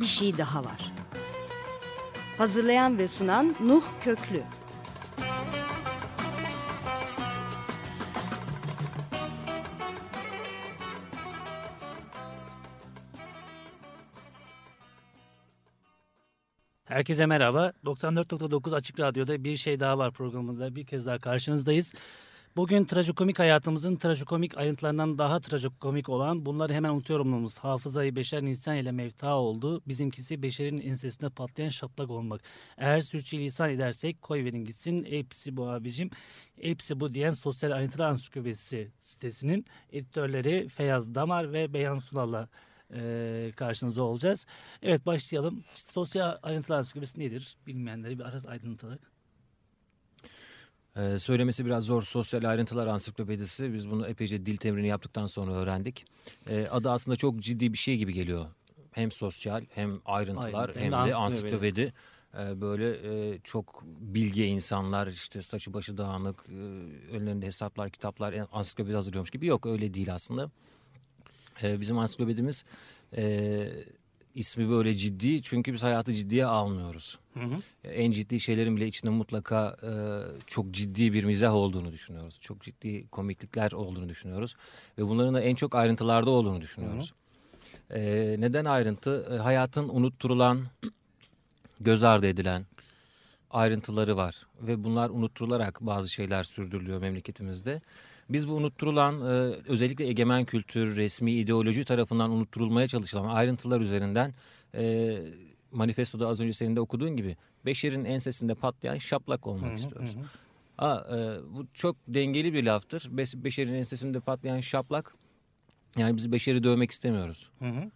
bir şey daha var. Hazırlayan ve sunan Nuh Köklü. Herkese merhaba. 94.9 Açık Radyo'da Bir Şey Daha Var programında bir kez daha karşınızdayız. Bugün trajikomik hayatımızın trajikomik ayrıntılarından daha trajikomik olan bunları hemen unutuyorumumuz hafızayı beşer Nisan ile mevta oldu. Bizimkisi beşerin ensesinde patlayan şaplak olmak. Eğer sürçülisan edersek koy verin gitsin. Hepsi bu abicim. Hepsi bu diyen Sosyal Ayrıntılar Ansiklopedisi sitesinin editörleri Feyyaz Damar ve Beyhan Sulal'la e, karşınızda olacağız. Evet başlayalım. Sosyal ayrıntılar ansiklopedisi nedir? Bilmeyenleri bir araz aydınlatarak. Ee, söylemesi biraz zor sosyal ayrıntılar ansiklopedisi. Biz bunu epeyce dil temrini yaptıktan sonra öğrendik. Ee, adı aslında çok ciddi bir şey gibi geliyor. Hem sosyal hem ayrıntılar Ayrıntı, hem, hem de ansiklopedi. ansiklopedi. Ee, böyle e, çok bilge insanlar işte saçı başı dağınık e, önlerinde hesaplar kitaplar ansiklopedi hazırlıyormuş gibi yok öyle değil aslında. Ee, bizim ansiklopedimiz e, ismi böyle ciddi çünkü biz hayatı ciddiye almıyoruz. Hı hı. En ciddi şeylerin bile içinde mutlaka e, çok ciddi bir mizah olduğunu düşünüyoruz. Çok ciddi komiklikler olduğunu düşünüyoruz. Ve bunların da en çok ayrıntılarda olduğunu düşünüyoruz. E, neden ayrıntı? E, hayatın unutturulan, göz ardı edilen ayrıntıları var. Ve bunlar unutturularak bazı şeyler sürdürülüyor memleketimizde. Biz bu unutturulan e, özellikle egemen kültür, resmi ideoloji tarafından unutturulmaya çalışılan ayrıntılar üzerinden e, manifestoda az önce senin de okuduğun gibi beşerin ensesinde patlayan şaplak olmak istiyoruz. Aa, e, bu çok dengeli bir laftır. Bes- beşerin ensesinde patlayan şaplak yani biz beşeri dövmek istemiyoruz. Hı hı.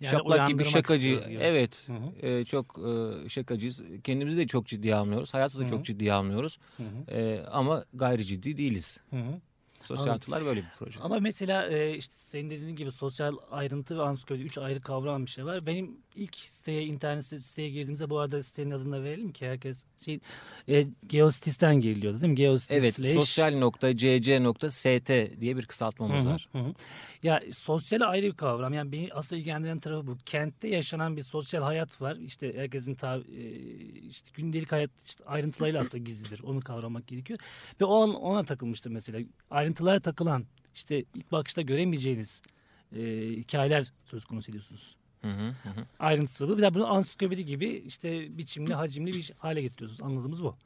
Yani şaplak gibi şakacı. gibi. Evet. Hı hı. e, çok e, şakacıyız. Kendimizi de çok ciddiye almıyoruz. Hayatı da Hı hı. çok ciddiye almıyoruz. Hı hı. E, ama gayri ciddi değiliz. Hı hı. Sosyal Anladım. ayrıntılar böyle bir proje. Ama mesela e, işte senin dediğin gibi sosyal ayrıntı ve ansiklopedi üç ayrı kavram bir şey var. Benim ilk siteye internet siteye girdiğimizde bu arada sitenin adını da verelim ki herkes şey e, Geostis'ten giriliyordu değil mi? Geostis Evet slash- sosyal.cc.st diye bir kısaltmamız Hı hı, var. hı. Ya sosyal ayrı bir kavram. Yani beni asıl ilgilendiren tarafı bu. Kentte yaşanan bir sosyal hayat var. İşte herkesin ta, e, işte gündelik hayat işte ayrıntılarıyla aslında gizlidir. Onu kavramak gerekiyor. Ve o an ona takılmıştır mesela. Ayrıntılara takılan işte ilk bakışta göremeyeceğiniz e, hikayeler söz konusu ediyorsunuz. Hı hı, hı. Ayrıntısı bu. Bir de bunu ansiklopedi gibi işte biçimli, hacimli bir hale getiriyorsunuz. Anladığımız bu.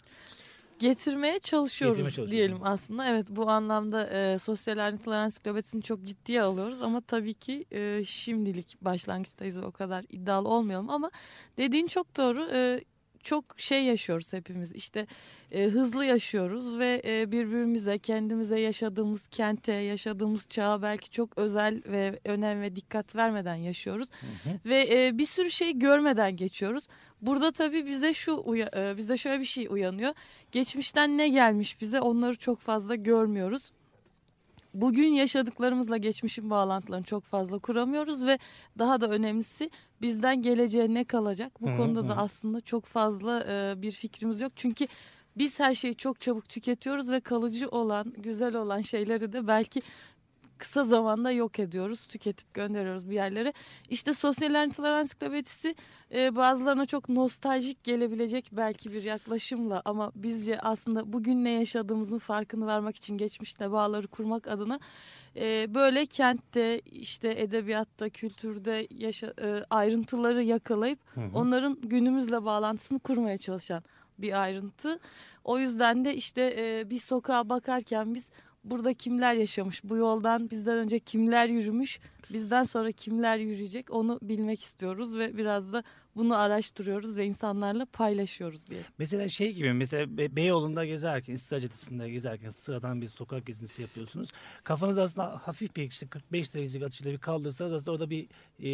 getirmeye çalışıyoruz Getirmeye çalışıyoruz. diyelim aslında. Evet bu anlamda e, sosyal ayrıntılar ansiklopedisini çok ciddiye alıyoruz ama tabii ki e, şimdilik başlangıçtayız ve o kadar iddialı olmayalım ama dediğin çok doğru. E, çok şey yaşıyoruz hepimiz işte e, hızlı yaşıyoruz ve e, birbirimize kendimize yaşadığımız kente yaşadığımız çağa belki çok özel ve önem ve dikkat vermeden yaşıyoruz ve e, bir sürü şey görmeden geçiyoruz. Burada tabii bize şu uya, e, bizde şöyle bir şey uyanıyor. Geçmişten ne gelmiş bize onları çok fazla görmüyoruz. Bugün yaşadıklarımızla geçmişin bağlantılarını çok fazla kuramıyoruz ve daha da önemlisi bizden geleceğe ne kalacak? Bu Hı konuda hı. da aslında çok fazla e, bir fikrimiz yok. Çünkü biz her şeyi çok çabuk tüketiyoruz ve kalıcı olan, güzel olan şeyleri de belki kısa zamanda yok ediyoruz, tüketip gönderiyoruz bir yerlere. İşte sosyal ayrıntılar ansiklopedisi e, bazılarına çok nostaljik gelebilecek belki bir yaklaşımla ama bizce aslında bugün ne yaşadığımızın farkını vermek için geçmişle bağları kurmak adına e, böyle kentte işte edebiyatta, kültürde yaşa, e, ayrıntıları yakalayıp Hı hı. onların günümüzle bağlantısını kurmaya çalışan bir ayrıntı. O yüzden de işte e, bir sokağa bakarken biz burada kimler yaşamış, bu yoldan bizden önce kimler yürümüş, bizden sonra kimler yürüyecek onu bilmek istiyoruz ve biraz da bunu araştırıyoruz ve insanlarla paylaşıyoruz diye. Mesela şey gibi mesela Be- Beyoğlu'nda gezerken, İstiklal Caddesi'nde gezerken sıradan bir sokak gezintisi yapıyorsunuz. Kafanız aslında hafif bir işte 45 derecelik açıyla bir kaldırsanız aslında orada bir e,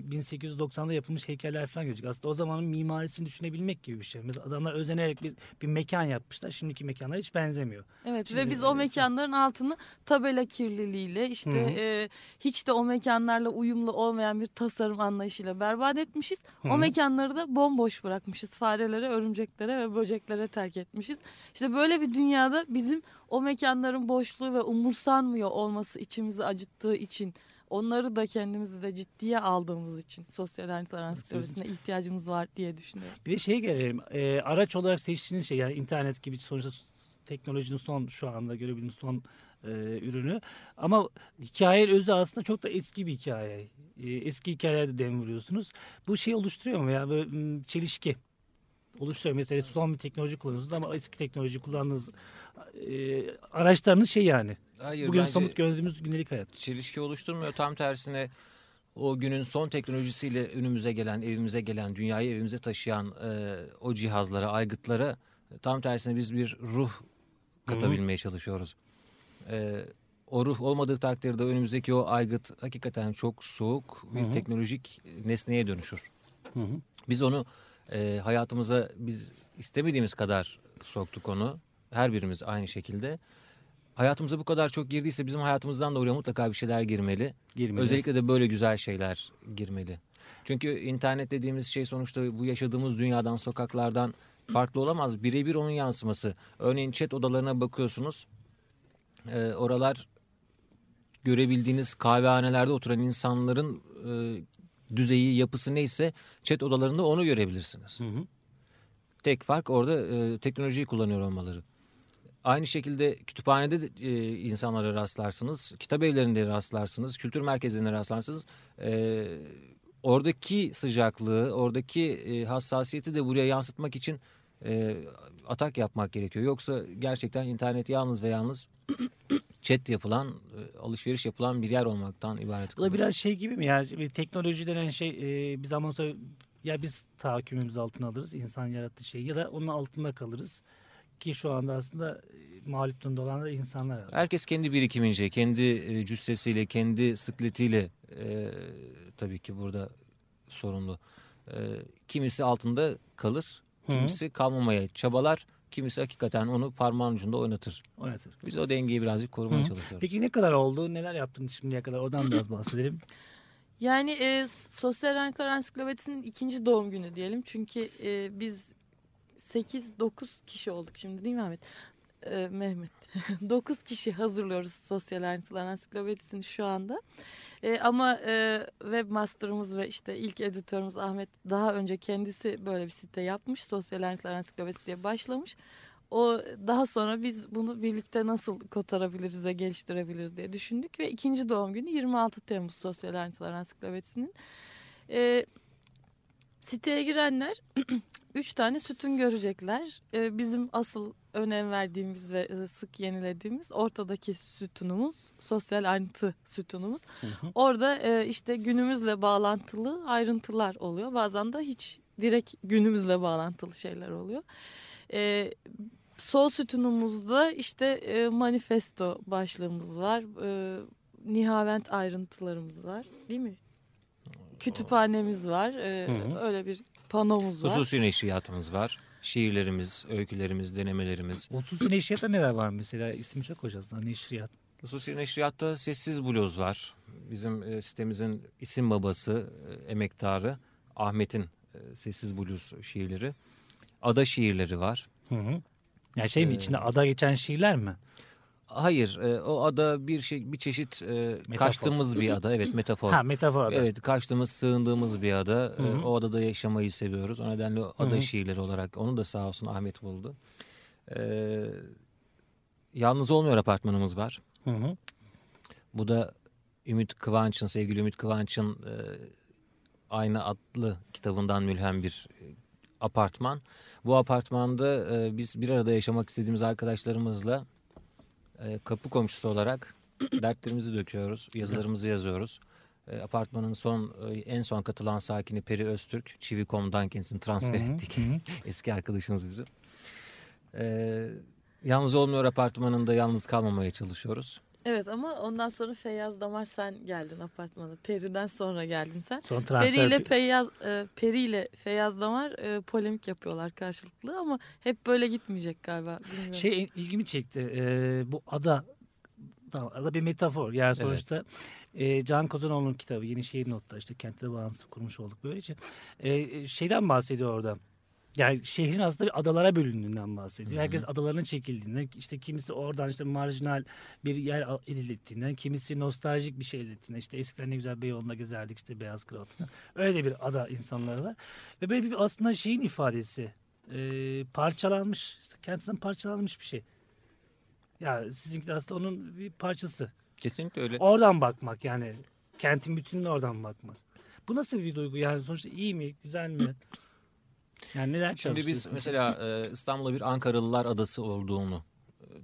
1890'da yapılmış heykeller falan görecek. Aslında o zamanın mimarisini düşünebilmek gibi bir şey. Mesela adamlar özenerek bir, bir mekan yapmışlar. Şimdiki mekanlar hiç benzemiyor. Evet Şimdi- ve biz o mekanların altını tabela kirliliğiyle işte Hı hı. e, hiç de o mekanlarla uyumlu olmayan bir tasarım anlayışıyla berbat etmişiz. Hı O mekanları da bomboş bırakmışız. Farelere, örümceklere ve böceklere terk etmişiz. İşte böyle bir dünyada bizim o mekanların boşluğu ve umursanmıyor olması içimizi acıttığı için onları da kendimizi de ciddiye aldığımız için sosyal ayrıntılar ansiklopedisine ihtiyacımız var diye düşünüyoruz. Bir de şeye gelelim. E, araç olarak seçtiğiniz şey yani internet gibi sonuçta teknolojinin son şu anda görebildiğimiz son e, ürünü. Ama hikaye özü aslında çok da eski bir hikaye. E, eski hikayelerde dem vuruyorsunuz. Bu şey oluşturuyor mu ya böyle çelişki? Oluşturuyor. Mesela son bir teknoloji kullanıyorsunuz ama eski teknoloji kullandığınız e, araçlarınız şey yani. Hayır Bugün somut gördüğümüz gündelik hayat. çelişki oluşturmuyor. Tam tersine o günün son teknolojisiyle önümüze gelen, evimize gelen, dünyayı evimize taşıyan e, o cihazlara, aygıtlara tam tersine biz bir ruh katabilmeye çalışıyoruz. E, o ruh olmadığı takdirde önümüzdeki o aygıt hakikaten çok soğuk bir Hı hı. teknolojik nesneye dönüşür. Hı hı. Biz onu e, hayatımıza biz istemediğimiz kadar soktuk onu. Her birimiz aynı şekilde. Hayatımıza bu kadar çok girdiyse bizim hayatımızdan da oraya mutlaka bir şeyler girmeli. Girmeli. Özellikle de böyle güzel şeyler girmeli. Çünkü internet dediğimiz şey sonuçta bu yaşadığımız dünyadan, sokaklardan farklı olamaz. Birebir onun yansıması. Örneğin chat odalarına bakıyorsunuz. Ee, oralar görebildiğiniz kahvehanelerde oturan insanların e, düzeyi, yapısı neyse chat odalarında onu görebilirsiniz. Hı hı. Tek fark orada e, teknolojiyi kullanıyor olmaları. Aynı şekilde kütüphanede de, e, insanlara rastlarsınız, kitap evlerinde rastlarsınız, kültür merkezlerinde rastlarsınız. E, oradaki sıcaklığı, oradaki e, hassasiyeti de buraya yansıtmak için e, atak yapmak gerekiyor. Yoksa gerçekten internet yalnız ve yalnız chat yapılan, e, alışveriş yapılan bir yer olmaktan ibaret. Bu da biraz şey gibi mi? Yani bir teknoloji denen şey e, bir zaman sonra ya biz tahakkümümüz altına alırız insan yarattığı şeyi ya da onun altında kalırız. Ki şu anda aslında e, mağlup durumda olan da insanlar. Herkes kendi birikimince, kendi cüssesiyle, kendi sıkletiyle e, tabii ki burada sorumlu. E, kimisi altında kalır, Hı. kimisi kalmamaya çabalar, kimisi hakikaten onu parmağın ucunda oynatır. Oynatır. Biz o dengeyi birazcık korumaya Hı. çalışıyoruz. Peki ne kadar oldu? Neler yaptınız şimdiye kadar? Oradan biraz bahsedelim. Yani e, Sosyal Ayrıntılar Ansiklopedisi'nin ikinci doğum günü diyelim. Çünkü e, biz 8-9 kişi olduk şimdi değil mi Ahmet? E, Mehmet. 9 kişi hazırlıyoruz Sosyal Ayrıntılar Ansiklopedisi'ni şu anda. E, ama e, webmasterımız ve işte ilk editörümüz Ahmet daha önce kendisi böyle bir site yapmış. Sosyal Ayrıntılar Ansiklopedisi diye başlamış. O daha sonra biz bunu birlikte nasıl kotarabiliriz ve geliştirebiliriz diye düşündük ve ikinci doğum günü 26 Temmuz Sosyal Ayrıntılar Ansiklopedisi'nin. Ee, siteye girenler üç tane sütun görecekler. Ee, bizim asıl önem verdiğimiz ve e, sık yenilediğimiz ortadaki sütunumuz sosyal ayrıntı sütunumuz. Hı hı. Orada e, işte günümüzle bağlantılı ayrıntılar oluyor. Bazen de hiç direkt günümüzle bağlantılı şeyler oluyor. E, sol sütunumuzda işte e, manifesto başlığımız var. E, nihavent ayrıntılarımız var değil mi? Kütüphanemiz var. E, Hı hı. Öyle bir panomuz var. Hususi neşriyatımız var. Şiirlerimiz, öykülerimiz, denemelerimiz. Hususi neşriyatta neler var mesela? İsmi çok hoş aslında neşriyat. Hususi neşriyatta Sessiz Bluz var. Bizim e, sitemizin isim babası, e, emektarı Ahmet'in e, Sessiz Bluz şiirleri. Ada şiirleri var. Hı hı. Yani şey mi Ee, içinde ada geçen şiirler mi? Hayır, e, o ada bir şey bir çeşit e, kaçtığımız bir ada. Evet, metafor. Ha metafor ada. Evet, kaçtığımız, sığındığımız bir ada. Hı hı. E, o adada yaşamayı seviyoruz. O nedenle o ada Hı hı. şiirleri olarak onu da sağ olsun Ahmet buldu. E, Yalnız olmuyor apartmanımız var. Hı hı. Bu da Ümit Kıvanç'ın, sevgili Ümit Kıvanç'ın e, aynı adlı kitabından mülhem bir e, apartman. Bu apartmanda e, biz bir arada yaşamak istediğimiz arkadaşlarımızla e, kapı komşusu olarak dertlerimizi döküyoruz, yazılarımızı yazıyoruz. E, apartmanın son e, en son katılan sakini Peri Öztürk, Çivi.com'dan kendisini transfer Hı hı, ettik. hı. Eski arkadaşımız bizim. E, yalnız olmuyor apartmanında yalnız kalmamaya çalışıyoruz. Evet ama ondan sonra Feyyaz Damar sen geldin apartmana. Peri'den sonra geldin sen. Son transfer. Peri ile Feyyaz, e, Peri ile Feyyaz Damar e, polemik yapıyorlar karşılıklı ama hep böyle gitmeyecek galiba. Bilmiyorum. Şey ilgimi çekti. Ee, bu ada tamam, ada bir metafor. Yani Evet. sonuçta e, Can Kozanoğlu'nun kitabı Yeni Şehir Notları işte kentte bağımsız kurmuş olduk böylece. E, şeyden bahsediyor orada. Yani şehrin aslında adalara bölündüğünden bahsediyor. Hı hı. Herkes adalarına çekildiğinden işte kimisi oradan işte marjinal bir yer ettiğinden kimisi nostaljik bir şey elde ettiğinden işte eskiden ne güzel Beyoğlu'nda gezerdik işte beyaz kravatla. Öyle bir ada insanları var. Ve böyle bir aslında şeyin ifadesi e, parçalanmış kendisinden parçalanmış bir şey. Ya sizinki de aslında onun bir parçası. Kesinlikle öyle. Oradan bakmak yani kentin bütününe oradan bakmak. Bu nasıl bir duygu yani sonuçta iyi mi güzel mi? Yani neler Şimdi biz mesela e, İstanbul'a bir Ankaralılar adası olduğunu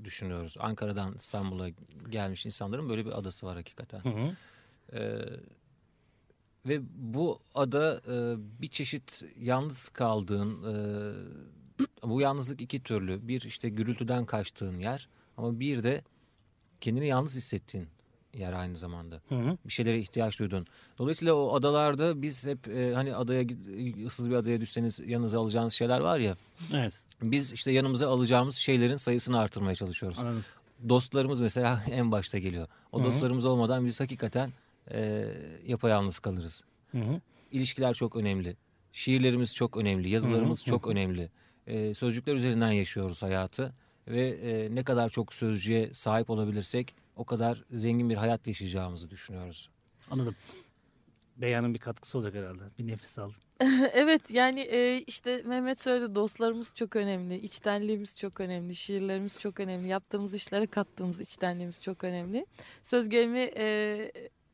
düşünüyoruz. Ankara'dan İstanbul'a gelmiş insanların böyle bir adası var hakikaten. Hı hı. E, ve bu ada e, bir çeşit yalnız kaldığın, e, bu yalnızlık iki türlü. Bir işte gürültüden kaçtığın yer ama bir de kendini yalnız hissettiğin yer aynı zamanda. Hı hı. bir şeylere ihtiyaç duydun. Dolayısıyla o adalarda biz hep e, hani adaya ıssız bir adaya düşseniz yanınıza alacağınız şeyler var ya. Evet Biz işte yanımıza alacağımız şeylerin sayısını artırmaya çalışıyoruz. anladım. Dostlarımız mesela en başta geliyor. O Hı hı. dostlarımız olmadan biz hakikaten e, yapayalnız kalırız. Hı hı. İlişkiler çok önemli. Şiirlerimiz çok önemli. Yazılarımız Hı hı. çok önemli. E, sözcükler üzerinden yaşıyoruz hayatı. Ve e, ne kadar çok sözcüğe sahip olabilirsek o kadar zengin bir hayat yaşayacağımızı düşünüyoruz. Anladım. Beyanın bir katkısı olacak herhalde. Bir nefes aldım. evet yani e, işte Mehmet söyledi dostlarımız çok önemli, içtenliğimiz çok önemli, şiirlerimiz çok önemli, yaptığımız işlere kattığımız içtenliğimiz çok önemli. Söz gelimi e,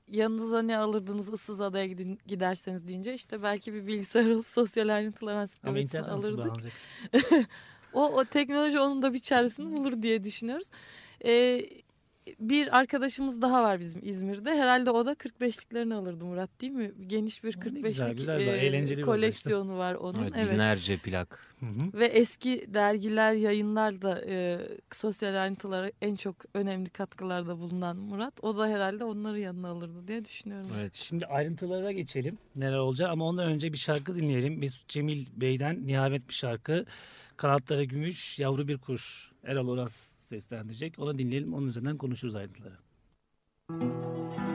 yanınıza ne alırdınız ıssız adaya gidin, giderseniz deyince işte belki bir bilgisayar alıp sosyal ayrıntılar ansiklopedisini alırdık. O, o teknoloji onun da bir çaresini bulur diye düşünüyoruz. Ee, bir arkadaşımız daha var bizim İzmir'de. Herhalde o da 45'liklerini alırdı Murat değil mi? Geniş bir Ne güzel, 45'lik güzel, e, koleksiyonu var onun. Evet, Evet. binlerce plak. Hı hı. Ve eski dergiler, yayınlar da e, sosyal ayrıntılara en çok önemli katkılarda bulunan Murat. O da herhalde onları yanına alırdı diye düşünüyorum. Evet. Şimdi ayrıntılara geçelim. Neler olacak ama ondan önce bir şarkı dinleyelim. Mesut Cemil Bey'den nihavet bir şarkı. Kanatları gümüş, yavru bir kuş. Erol Oras seslendirecek. Onu dinleyelim. Onun üzerinden konuşuruz ayrıntıları. Kanatları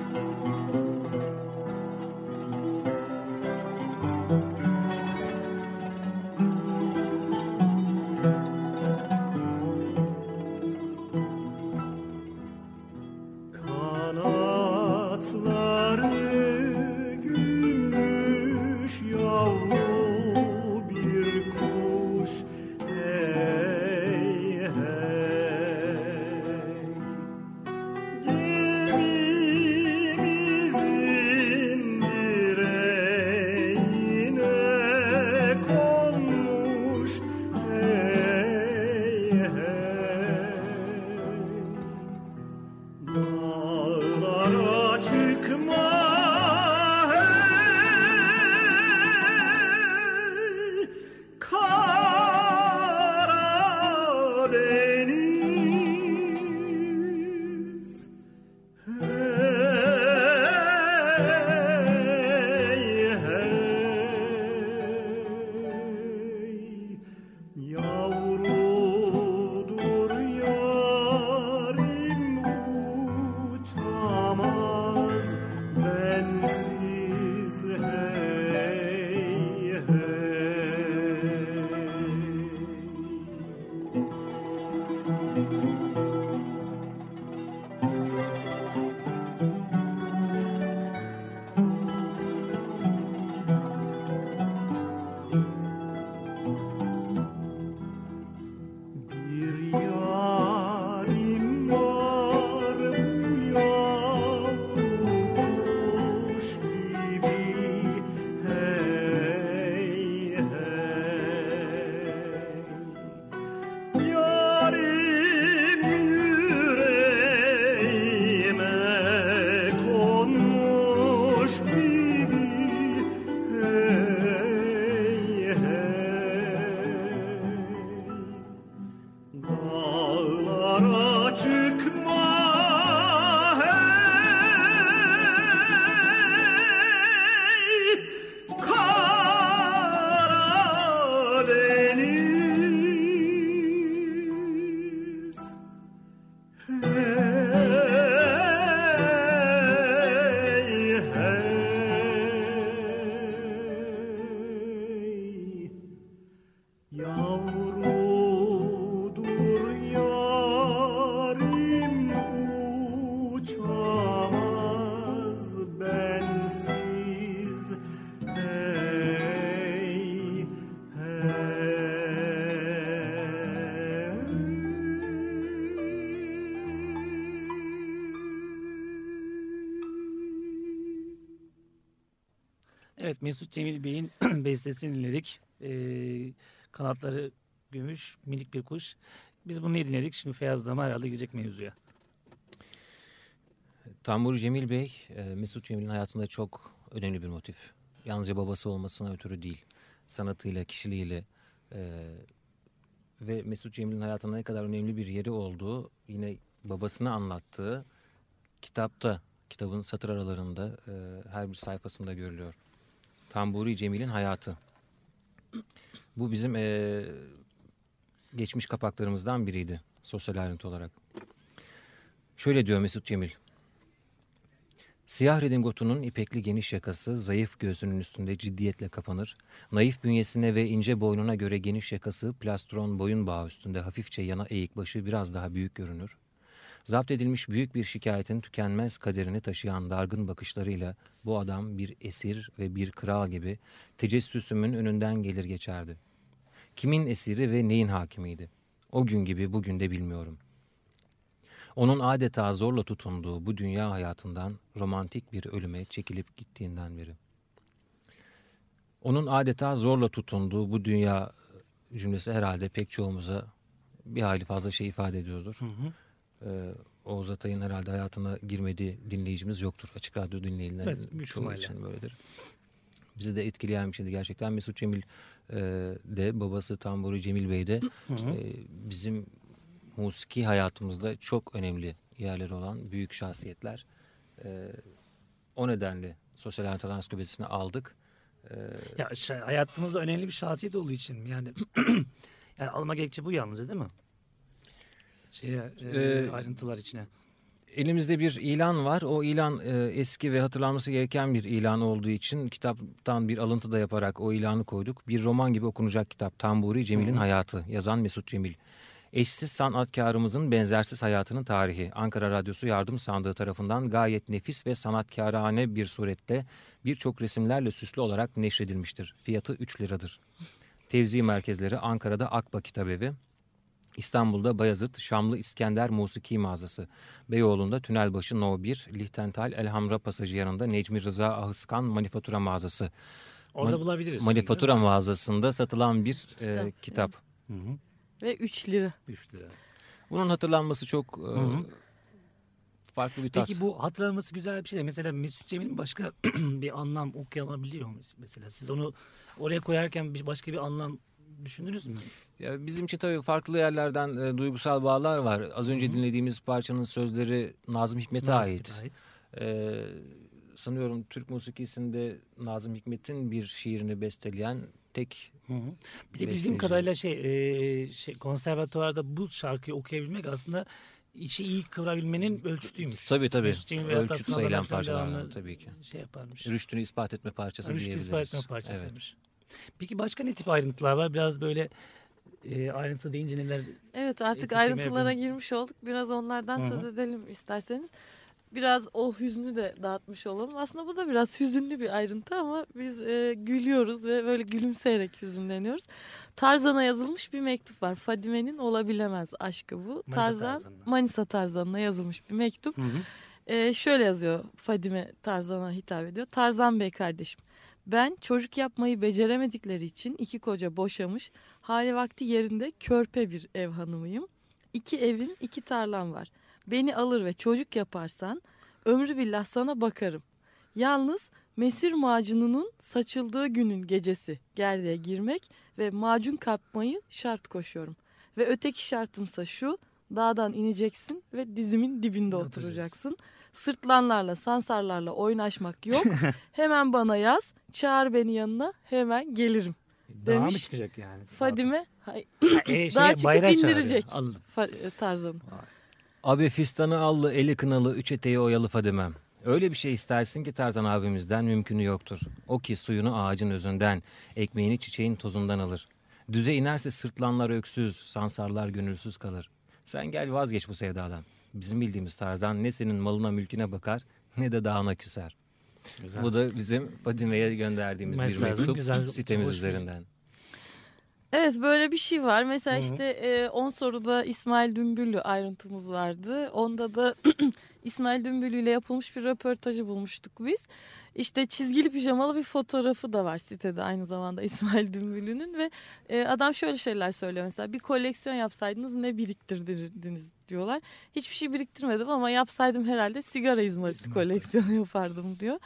Evet Mesut Cemil Bey'in bestesini dinledik. Ee, kanatları gümüş, minik bir kuş. Biz bunu niye dinledik? Şimdi Feyyaz Dama herhalde girecek mevzuya. Tamburi Cemil Bey, e, Mesut Cemil'in hayatında çok önemli bir motif. Yalnızca babası olmasına ötürü değil, sanatıyla, kişiliğiyle e, ve Mesut Cemil'in hayatında ne kadar önemli bir yeri olduğu yine babasını anlattığı kitapta, kitabın satır aralarında e, her bir sayfasında görülüyor. Tamburi Cemil'in hayatı. Bu bizim e, geçmiş kapaklarımızdan biriydi sosyal ayrıntı olarak. Şöyle diyor Mesut Cemil. Siyah redingotunun ipekli geniş yakası zayıf göğsünün üstünde ciddiyetle kapanır. Naif bünyesine ve ince boynuna göre geniş yakası plastron boyun bağı üstünde hafifçe yana eğik başı biraz daha büyük görünür. Zapt edilmiş büyük bir şikayetin tükenmez kaderini taşıyan dargın bakışlarıyla bu adam bir esir ve bir kral gibi tecessüsümün önünden gelir geçerdi. Kimin esiri ve neyin hakimiydi? O gün gibi bugün de bilmiyorum. Onun adeta zorla tutunduğu bu dünya hayatından romantik bir ölüme çekilip gittiğinden beri. Onun adeta zorla tutunduğu bu dünya cümlesi herhalde pek çoğumuza bir hayli fazla şey ifade ediyordur. Hı hı. Ee, Oğuz Atay'ın herhalde hayatına girmediği dinleyicimiz yoktur. Açık radyo dinleyenler Evet, çoğu için böyledir. Bizi de etkileyen bir şeydi gerçekten. Mesut Cemil e, de babası Tamburi Cemil Bey de Hı hı. e, bizim musiki hayatımızda çok önemli yerleri olan büyük şahsiyetler. E, o nedenle Sosyal Hayat Ansiklopedisini aldık. E, Ya şey, hayatımızda önemli bir şahsiyet olduğu için yani yani alma gerekçe bu yalnızca değil mi? Şeye, e, Ee, ayrıntılar içine. Elimizde bir ilan var. O ilan e, eski ve hatırlanması gereken bir ilan olduğu için kitaptan bir alıntı da yaparak o ilanı koyduk. Bir roman gibi okunacak kitap. Tamburi Cemil'in Hayatı. Yazan Mesut Cemil. Eşsiz sanatkarımızın benzersiz hayatının tarihi. Ankara Radyosu Yardım Sandığı tarafından gayet nefis ve sanatkarane bir surette birçok resimlerle süslü olarak neşredilmiştir. Fiyatı 3 liradır. Tevzi merkezleri Ankara'da Akba Kitabevi, İstanbul'da Bayazıt, Şamlı İskender Musiki Mağazası. Beyoğlu'nda Tünelbaşı No 1, Lichtental Elhamra Pasajı yanında Necmi Rıza Ahıskan Manifatura Mağazası. Orada Ma- bulabiliriz. Manifatura mağazasında satılan bir e, Kitap. kitap. Hı hı. Ve 3 lira. Üç lira. Bunun hatırlanması çok e, hı. farklı bir tat. Peki bu hatırlaması güzel bir şey de mesela Mesut Cemil'in başka bir anlam okuyabiliyor mu mesela? Siz onu oraya koyarken bir başka bir anlam düşündünüz mü? Ya bizim için tabii farklı yerlerden e, duygusal bağlar var. Az önce dinlediğimiz parçanın sözleri Nazım Hikmet'e Nazik'e ait. E, sanıyorum Türk musikisinde Nazım Hikmet'in bir şiirini besteleyen tek Hı hı. Bir de bildiğim kadarıyla şey, e, şey konservatuvarda bu şarkıyı okuyabilmek aslında içi iyi kıvırabilmenin ölçütüymüş. tabii tabii hatasına sayılan parçalardan tabii ki. Şey yaparmış. Rüştünü ispat etme parçası Rüştü diyebiliriz. ispat etme Evet. Peki başka ne tip ayrıntılar var? Biraz böyle e, ayrıntı deyince neler? Evet artık ayrıntılara yemeğe girmiş olduk. Biraz onlardan Hı hı. söz edelim isterseniz. Biraz o hüznü de dağıtmış olalım. Aslında bu da biraz hüzünlü bir ayrıntı ama biz e, gülüyoruz ve böyle gülümseyerek hüzünleniyoruz. Tarzan'a yazılmış bir mektup var. Fadime'nin olabilemez aşkı bu. Manisa Tarzan, Tarzan'ına. Manisa Tarzan'ına yazılmış bir mektup. Hı hı. E, şöyle yazıyor Fadime Tarzan'a hitap ediyor. Tarzan Bey kardeşim. Ben çocuk yapmayı beceremedikleri için iki koca boşamış, hali vakti yerinde körpe bir ev hanımıyım. İki evin iki tarlam var. Beni alır ve çocuk yaparsan ömrü billah sana bakarım. Yalnız mesir macununun saçıldığı günün gecesi gerdeğe girmek ve macun kapmayı şart koşuyorum. Ve öteki şartımsa şu dağdan ineceksin ve dizimin dibinde Oturacaksın. Sırtlanlarla sansarlarla oynaşmak yok. hemen bana yaz çağır beni yanına hemen gelirim. Dağa mı Demiş. çıkacak yani? Fadime hay, e, şey, Dağa çıkıp indirecek. Fa- Tarzan. Abi fistanı allı, eli kınalı, üç eteği oyalı Fadimem. Öyle bir şey istersin ki Tarzan abimizden mümkünü yoktur. O ki suyunu ağacın özünden, ekmeğini çiçeğin tozundan alır. Düze inerse sırtlanlar öksüz, sansarlar gönülsüz kalır. Sen gel vazgeç bu sevdadan. Bizim bildiğimiz Tarzan ne senin malına mülküne bakar ne de dağına küser. Güzel. Bu da bizim Fadime'ye gönderdiğimiz bir Mesajın mektup güzel, sitemiz hoş bir- üzerinden. Evet böyle bir şey var. Mesela Hı hı. işte 10 soruda İsmail Dümbüllü ayrıntımız vardı. Onda da İsmail Dümbülü ile yapılmış bir röportajı bulmuştuk biz. İşte çizgili pijamalı bir fotoğrafı da var sitede aynı zamanda İsmail Dümbülü'nün ve e, adam şöyle şeyler söylüyor mesela bir koleksiyon yapsaydınız ne biriktirdiniz diyorlar. Hiçbir şey biriktirmedim ama yapsaydım herhalde sigara izmariti koleksiyonu yapardım diyor.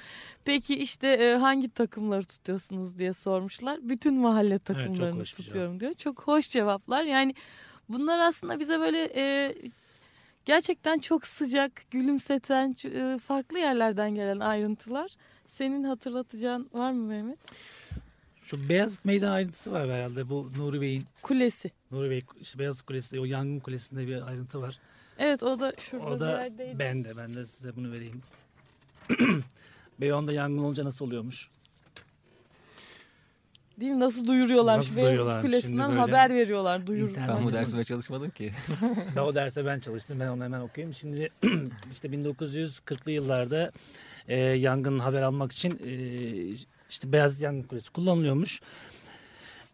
Peki işte e, hangi takımları tutuyorsunuz diye sormuşlar. Bütün mahalle takımlarını bir tutuyorum diyor. Çok hoş cevaplar yani bunlar aslında bize böyle e, gerçekten çok sıcak, gülümseten, e, farklı yerlerden gelen ayrıntılar. Senin hatırlatacağın var mı Mehmet? Şu Beyazıt Meydan ayrıntısı var herhalde. Bu Nuri Bey'in, Kulesi. Nuri Bey işte Beyazıt Kulesi'nde o yangın kulesinde bir ayrıntı var. Evet o da şurada O bir da yerdeydi. ben de ben de size bunu vereyim. Beyon'da yangın olunca nasıl oluyormuş? Değil mi? Nasıl duyuruyorlar Nasıl şu Beyazıt duyuruyorlar? Kulesi'nden böyle haber veriyorlar. Duyur. internet- Ben bu dersime çalışmadım ki. Ben o derse ben çalıştım. Ben onu hemen okuyayım. Şimdi işte 1940'lı yıllarda e, yangın haber almak için e, işte Beyaz Yangın Kulesi kullanılıyormuş.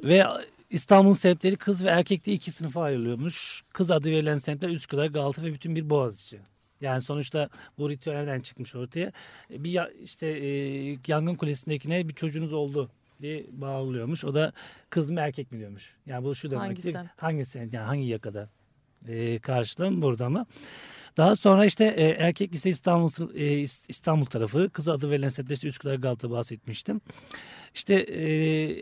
Ve İstanbul'un semtleri kız ve erkek diye iki sınıfa ayrılıyormuş. Kız adı verilen semtler Üsküdar, Galata ve bütün bir Boğaziçi. Yani sonuçta bu ritüelden çıkmış ortaya. Bir ya, işte e, yangın kulesindekine bir çocuğunuz oldu diye bağlıyormuş. O da kız mı erkek mi diyormuş. Yani bu şu demek Hangi ki semt? hangi semt yani hangi yakada e, karşılığım burada mı? Daha sonra işte e, erkek ise İstanbul e, İs- İstanbul tarafı, kız adı verilen semtler işte Üsküdar Galata bahsetmiştim. İşte e,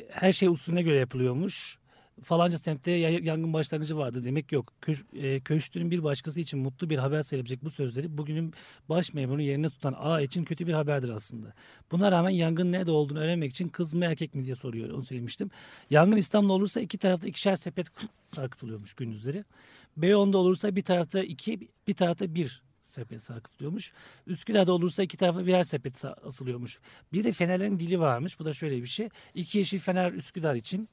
her şey usulüne göre yapılıyormuş. Falanca semtte ya- yangın başlangıcı vardı demek yok. Köş, e, köşkünün bir başkası için mutlu bir haber sayılabilecek bu sözleri bugünün baş memurunu yerine tutan A için kötü bir haberdir aslında. Buna rağmen yangın nerede olduğunu öğrenmek için kız mı erkek mi diye soruyor. Onu söylemiştim. Yangın İstanbul'da olursa iki tarafta ikişer sepet sarkıtılıyormuş gündüzleri. Beyoğlu'nda olursa bir tarafta iki, bir tarafta bir sepet sarkıtılıyormuş. Üsküdar'da olursa iki tarafa birer sepet asılıyormuş. Bir de fenerlerin dili varmış. Bu da şöyle bir şey. İki yeşil fener Üsküdar için.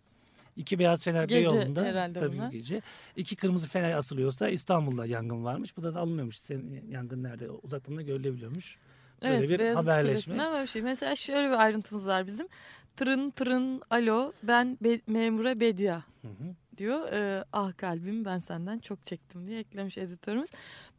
İki beyaz fener Gece Beyoğlu'nda. herhalde tabii bunlar. gece. İki kırmızı fener asılıyorsa İstanbul'da yangın varmış. Bu da alınmıyormuş. Senin yangın nerede? Uzaktan da görülebiliyormuş. Böyle Evet, bir Beyazıt haberleşme. Böyle bir şey. Mesela şöyle bir ayrıntımız var bizim. Tırın tırın alo ben be- memura Bedia Hı hı. Diyor. Ee, ah kalbim ben senden çok çektim diye eklemiş editörümüz.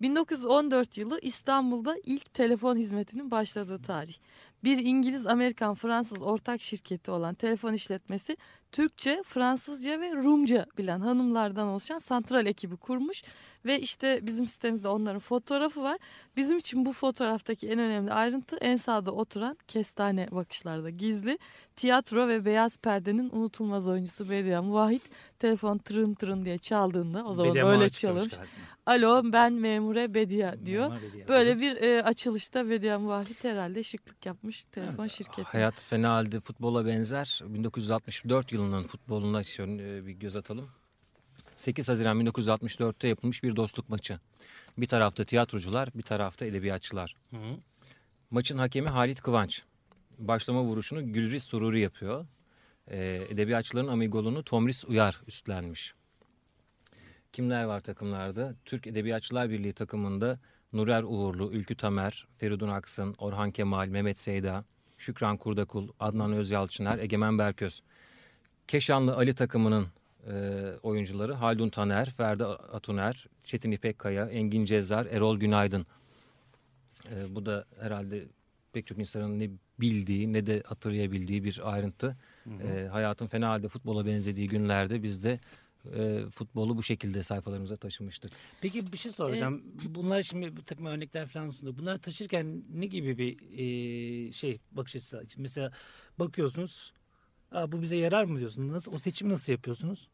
1914 yılı İstanbul'da ilk telefon hizmetinin başladığı tarih. Bir İngiliz, Amerikan, Fransız ortak şirketi olan telefon işletmesi Türkçe, Fransızca ve Rumca bilen hanımlardan oluşan santral ekibi kurmuş. Ve işte bizim sitemizde onların fotoğrafı var. Bizim için bu fotoğraftaki en önemli ayrıntı en sağda oturan kestane bakışlarda gizli. Tiyatro ve beyaz perdenin unutulmaz oyuncusu Bediye Muvahit telefon tırın tırın diye çaldığında o zaman Bediye öyle karşısına. Alo ben memure Bediye diyor. Bediye. Böyle bir e, açılışta Bediye Muvahit herhalde şıklık yapmış telefon Evet, şirketi. Hayat fena halde futbola benzer. 1964 yılının futboluna şöyle bir göz atalım. 8 Haziran 1964'te yapılmış bir dostluk maçı. Bir tarafta tiyatrocular, bir tarafta edebiyatçılar. Hı hı. Maçın hakemi Halit Kıvanç. Başlama vuruşunu Gülriz Sururi yapıyor. Ee, edebiyatçıların amigolunu Tomris Uyar üstlenmiş. Kimler var takımlarda? Türk Edebiyatçılar Birliği takımında Nurer Uğurlu, Ülkü Tamer, Feridun Aksın, Orhan Kemal, Mehmet Seyda, Şükran Kurdakul, Adnan Özyalçıner, Egemen Berköz. Keşanlı Ali takımının e, oyuncuları Haldun Taner, Ferdi Atuner, Çetin İpekkaya, Engin Cezzar, Erol Günaydın. E, bu da herhalde pek çok insanın ne bildiği ne de hatırlayabildiği bir ayrıntı. E, hayatın fena halde futbola benzediği günlerde biz de e, futbolu bu şekilde sayfalarımıza taşımıştık. Peki bir şey soracağım. Bunlar şimdi bir takım örnekler falan sundu. Bunları taşırken ne gibi bir e, şey bakış açısı? Mesela bakıyorsunuz. Aa, bu bize yarar mı diyorsunuz? Nasıl, o seçimi nasıl yapıyorsunuz?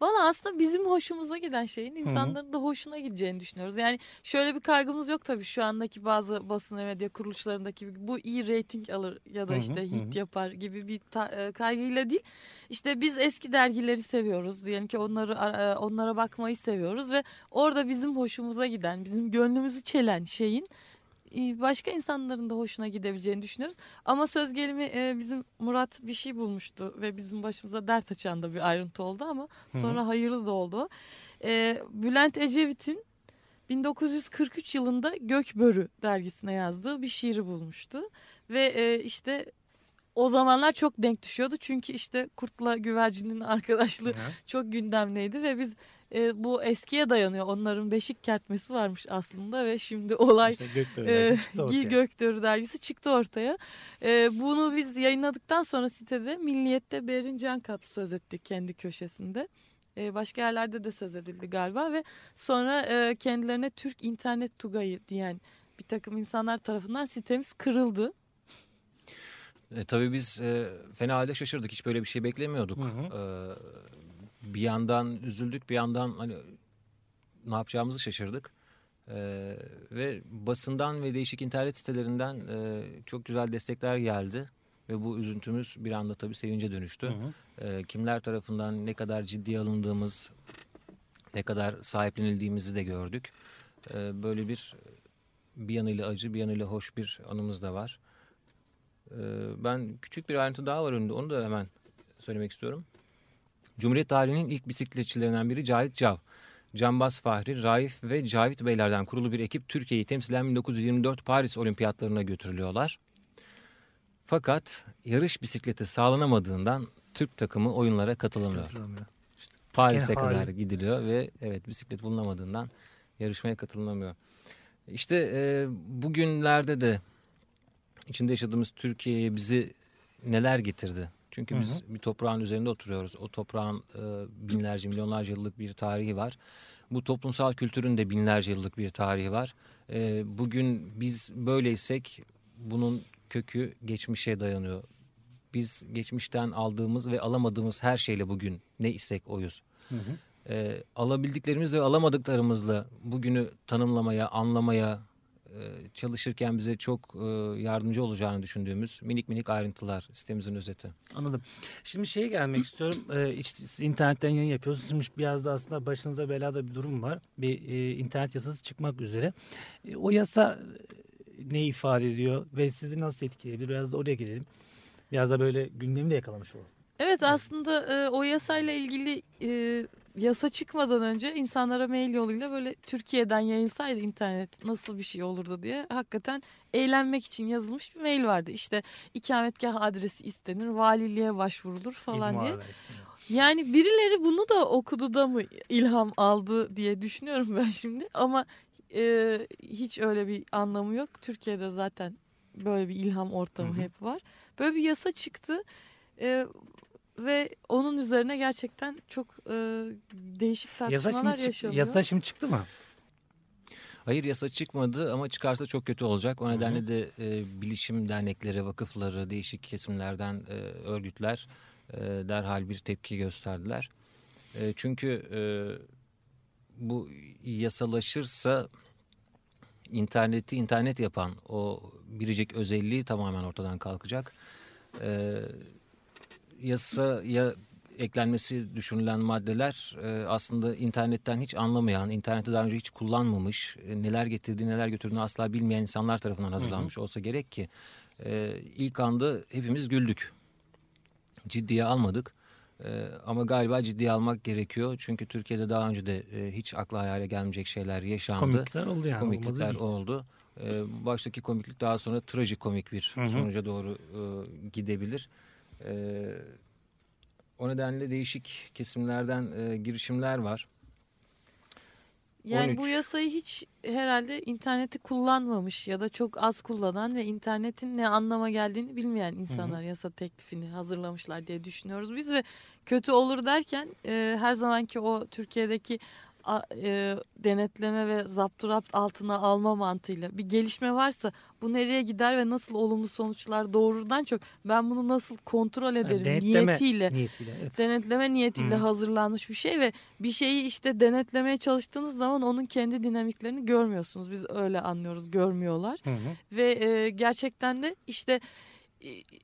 Valla aslında bizim hoşumuza giden şeyin insanların da hoşuna gideceğini düşünüyoruz. Yani şöyle bir kaygımız yok tabii şu andaki bazı basın ve medya kuruluşlarındaki bu iyi reyting alır ya da işte hit yapar gibi bir e, kaygıyla değil. İşte biz eski dergileri seviyoruz. Diyelim ki onları e, onlara bakmayı seviyoruz ve orada bizim hoşumuza giden, bizim gönlümüzü çelen şeyin başka insanların da hoşuna gidebileceğini düşünüyoruz. Ama söz gelimi e, bizim Murat bir şey bulmuştu ve bizim başımıza dert açan da bir ayrıntı oldu ama sonra hayırlı da oldu. E, Bülent Ecevit'in 1943 yılında Gökbörü dergisine yazdığı bir şiiri bulmuştu. Ve e, işte o zamanlar çok denk düşüyordu. Çünkü işte kurtla güvercinin arkadaşlığı çok gündemdeydi ve biz e, bu eskiye dayanıyor. Onların beşik kertmesi varmış aslında ve şimdi olay İşte e, dergisi çıktı ortaya. Gil Gökdörü dergisi çıktı ortaya. E, bunu biz yayınladıktan sonra sitede Milliyet'te Berin Cankat söz etti kendi köşesinde. E, başka yerlerde de söz edildi galiba ve sonra e, kendilerine Türk İnternet Tugayı diyen bir takım insanlar tarafından sitemiz kırıldı. E, tabii biz e, fena halde şaşırdık. Hiç böyle bir şey beklemiyorduk. Hı hı. E, bir yandan üzüldük, bir yandan hani ne yapacağımızı şaşırdık. E, ve basından ve değişik internet sitelerinden e, çok güzel destekler geldi. Ve bu üzüntümüz bir anda tabii sevince dönüştü. Hı hı. E, kimler tarafından ne kadar ciddiye alındığımız, ne kadar sahiplenildiğimizi de gördük. E, böyle bir bir yanıyla acı, bir yanıyla hoş bir anımız da var. E, ben küçük bir ayrıntı daha var önünde, onu da hemen söylemek istiyorum. Cumhuriyet tarihinin ilk bisikletçilerinden biri Cavit Cav. Cambaz Fahri, Raif ve Cavit Beyler'den kurulu bir ekip Türkiye'yi temsilen 1924 Paris Olimpiyatlarına götürülüyorlar. Fakat yarış bisikleti sağlanamadığından Türk takımı oyunlara katılamıyor. Katılamıyor. Paris'e kadar hali. gidiliyor ve evet bisiklet bulunamadığından yarışmaya katılınamıyor. İşte e, bugünlerde de içinde yaşadığımız Türkiye'ye bizi neler getirdi? Çünkü Hı hı. biz bir toprağın üzerinde oturuyoruz. O toprağın e, binlerce, milyonlarca yıllık bir tarihi var. Bu toplumsal kültürün de binlerce yıllık bir tarihi var. E, bugün biz böyleysek bunun kökü geçmişe dayanıyor. Biz geçmişten aldığımız ve alamadığımız her şeyle bugün ne istek oyuz. Hı hı. E, alabildiklerimiz ve alamadıklarımızla bugünü tanımlamaya, anlamaya çalışırken bize çok e, yardımcı olacağını düşündüğümüz minik minik ayrıntılar sitemizin özeti. Anladım. Şimdi şeye gelmek istiyorum. İşte siz internetten yayın yapıyorsunuz. Şimdi biraz da aslında başınıza belada bir durum var. Bir e, internet yasası çıkmak üzere. E, o yasa e, ne ifade ediyor ve sizi nasıl etkileyebilir? Biraz da oraya gelelim. Biraz da böyle gündemi de yakalamış olalım. Evet aslında e, o yasayla ilgili e, yasa çıkmadan önce insanlara mail yoluyla böyle Türkiye'den yayılsaydı internet nasıl bir şey olurdu diye hakikaten eğlenmek için yazılmış bir mail vardı. İşte ikametgah adresi istenir, valiliğe başvurulur falan diye. İhmal istemiyor. Yani birileri bunu da okudu da mı ilham aldı diye düşünüyorum ben şimdi ama e, hiç öyle bir anlamı yok. Türkiye'de zaten böyle bir ilham ortamı Hı hı. hep var. Böyle bir yasa çıktı e, ve onun üzerine gerçekten çok e, değişik Yasa tartışmalar çık- yaşanıyor. yasa şimdi çıktı mı? Hayır yasa çıkmadı ama çıkarsa çok kötü olacak. O nedenle de e, bilişim dernekleri, vakıfları, değişik kesimlerden e, örgütler e, derhal bir tepki gösterdiler. E, çünkü e, bu yasalaşırsa interneti internet yapan o biricik özelliği tamamen ortadan kalkacak. E, yasaya eklenmesi düşünülen maddeler e, aslında internetten hiç anlamayan, interneti daha önce hiç kullanmamış, e, neler getirdiğini neler götürdüğünü asla bilmeyen insanlar tarafından hazırlanmış olsa gerek ki e, ilk anda hepimiz güldük. Ciddiye almadık. E, ama galiba ciddiye almak gerekiyor. Çünkü Türkiye'de daha önce de e, hiç akla hayale gelmeyecek şeyler yaşandı. Komikler oldu yani. Komiklikler oldu. Baştaki komiklik daha sonra trajikomik bir Hı hı. sonuca doğru e, gidebilir. Ee, o nedenle değişik kesimlerden e, girişimler var. Yani 13. bu yasayı hiç herhalde interneti kullanmamış ya da çok az kullanan ve internetin ne anlama geldiğini bilmeyen insanlar yasa teklifini hazırlamışlar diye düşünüyoruz biz ve kötü olur derken e, her zamanki o Türkiye'deki e, denetleme ve zapturapt altına alma mantığıyla bir gelişme varsa bu nereye gider ve nasıl olumlu sonuçlar doğururdan çok ben bunu nasıl kontrol ederim denetleme niyetiyle Niyetiyle. Evet. denetleme niyetiyle Hı. hazırlanmış bir şey ve bir şeyi işte denetlemeye çalıştığınız zaman onun kendi dinamiklerini görmüyorsunuz. Biz öyle anlıyoruz, görmüyorlar. Hı. Ve e, gerçekten de işte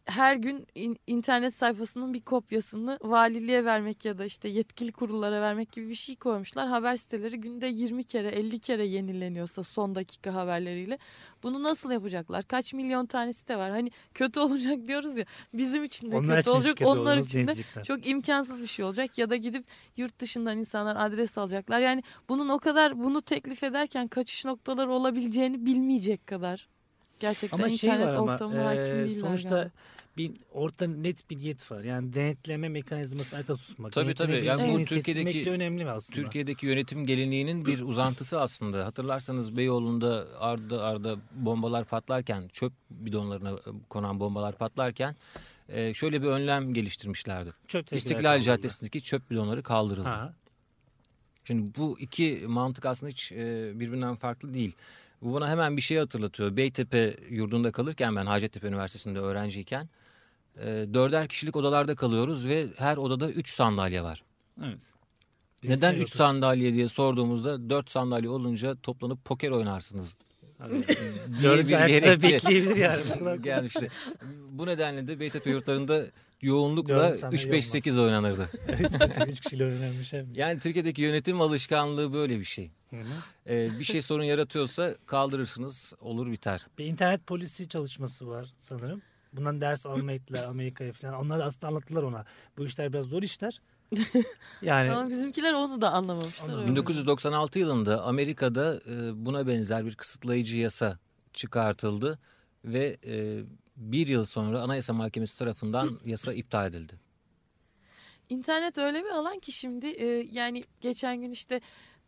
her gün in- internet sayfasının bir kopyasını valiliğe vermek ya da işte yetkili kurullara vermek gibi bir şey koymuşlar. Haber siteleri günde 20 kere 50 kere yenileniyorsa son dakika haberleriyle bunu nasıl yapacaklar? Kaç milyon tane site var? Hani kötü olacak diyoruz ya bizim için de Onlar kötü için olacak kötü onlar için de çok imkansız bir şey olacak ya da gidip yurt dışından insanlar adres alacaklar. Yani bunun o kadar bunu teklif ederken kaçış noktaları olabileceğini bilmeyecek kadar Gerçekten Ama şey internet var ama ortamına hakim değiller sonuçta galiba. bir orta net bir niyet var. Yani denetleme mekanizmasını ayakta tutmak. Tabii, tabii. Yani bu Türkiye'deki- de önemli aslında. Türkiye'deki yönetim geleneğinin bir uzantısı aslında. Hatırlarsanız Beyoğlu'nda arda arda bombalar patlarken, çöp bidonlarına konan bombalar patlarken e, şöyle bir önlem geliştirmişlerdi. Çöp İstiklal kaldırıldı. Caddesi'ndeki çöp bidonları kaldırıldı. Ha. Şimdi bu iki mantık aslında hiç e, birbirinden farklı değil. Bu bana hemen bir şey hatırlatıyor. Beytepe yurdunda kalırken ben Hacettepe Üniversitesi'nde öğrenciyken e, dörder kişilik odalarda kalıyoruz ve her odada üç sandalye var. Evet. Neden üç sandalye diye sorduğumuzda dört sandalye olunca toplanıp poker oynarsınız diye bir gerekçe yani. gelmişti. Bu nedenle de Beytepe yurtlarında yoğunlukla Dört sandalye 3-5-8 oynanırmış. Evet, Üç kişiyle öğrenilmiş hem. Yani Türkiye'deki yönetim alışkanlığı böyle bir şey. Hı hı. Ee, bir şey sorun yaratıyorsa kaldırırsınız olur biter. Bir internet polisi çalışması var sanırım. Bundan ders almaya gittiler Amerika'ya falan. Onlar da aslında anlattılar ona. Bu işler biraz zor işler. Yani Ama bizimkiler onu da anlamamışlar. Anladım. öyle. 1996 yılında Amerika'da e, buna benzer bir kısıtlayıcı yasa çıkartıldı ve e, bir yıl sonra Anayasa Mahkemesi tarafından yasa iptal edildi. İnternet öyle bir alan ki şimdi e, yani geçen gün işte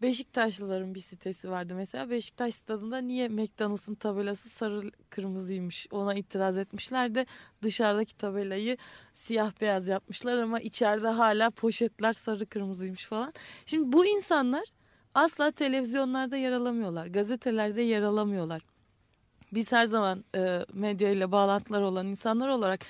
Beşiktaşlıların bir sitesi vardı mesela. Beşiktaş stadında niye McDonald's'ın tabelası sarı kırmızıymış ona itiraz etmişler de dışarıdaki tabelayı siyah beyaz yapmışlar ama içeride hala poşetler sarı kırmızıymış falan. Şimdi bu insanlar asla televizyonlarda yer alamıyorlar, gazetelerde yer alamıyorlar. Biz her zaman e, medya ile bağlantılar olan insanlar olarak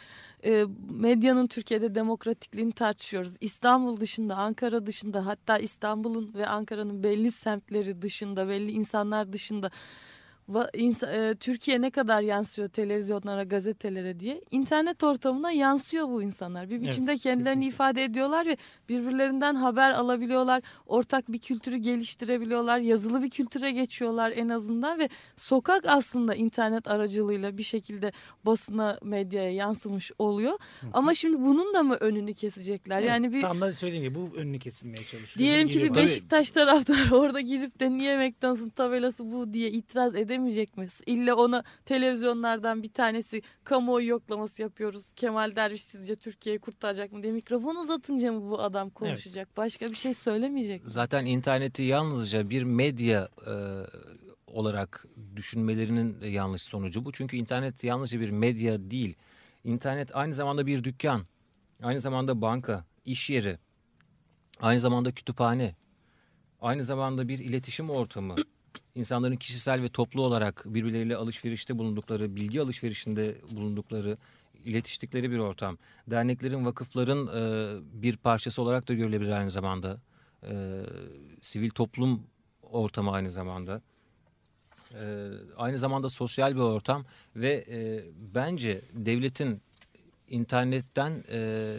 e, medyanın Türkiye'de demokratikliğini tartışıyoruz. İstanbul dışında, Ankara dışında hatta İstanbul'un ve Ankara'nın belli semtleri dışında, belli insanlar dışında Türkiye ne kadar yansıyor televizyonlara, gazetelere diye internet ortamına yansıyor bu insanlar. Bir biçimde Evet, kendilerini kesinlikle. ifade ediyorlar ve birbirlerinden haber alabiliyorlar. Ortak bir kültürü geliştirebiliyorlar. Yazılı bir kültüre geçiyorlar en azından ve sokak aslında internet aracılığıyla bir şekilde basına, medyaya yansımış oluyor. Ama şimdi bunun da mı önünü kesecekler? Evet, Yani bir tam da söylediğim gibi bu önünü kesilmeye çalışıyor. Diyelim ki bir. Beşiktaş taraftarı orada gidip de niye McDonald's'ın tabelası bu diye itiraz edemeyecek mi? İlle ona televizyonlardan bir tanesi kamuoyu yoklaması yapıyoruz. Kemal Derviş sizce Türkiye'yi kurtaracak mı diye mikrofon uzatınca mı bu adam konuşacak? Başka bir şey söylemeyecek mi? Zaten interneti yalnızca bir medya e, olarak düşünmelerinin yanlış sonucu bu. Çünkü internet yalnızca bir medya değil. İnternet aynı zamanda bir dükkan, aynı zamanda banka, iş yeri, aynı zamanda kütüphane, aynı zamanda bir iletişim ortamı. İnsanların kişisel ve toplu olarak birbirleriyle alışverişte bulundukları, bilgi alışverişinde bulundukları, iletiştikleri bir ortam. Derneklerin, vakıfların e, bir parçası olarak da görülebilir aynı zamanda. E, sivil toplum ortamı aynı zamanda. E, aynı zamanda sosyal bir ortam ve e, bence devletin internetten e,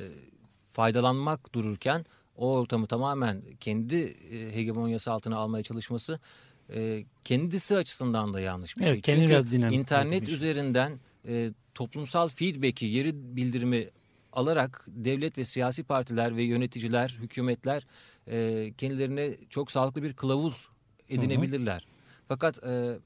faydalanmak dururken o ortamı tamamen kendi e, hegemonyası altına almaya çalışması e, kendisi açısından da yanlış bir Evet, şey. kendi Çünkü biraz dinamik internet bırakmış. üzerinden e, toplumsal feedback'i, geri bildirimi alarak devlet ve siyasi partiler ve yöneticiler, hükümetler e, kendilerine çok sağlıklı bir kılavuz edinebilirler. Fakat e,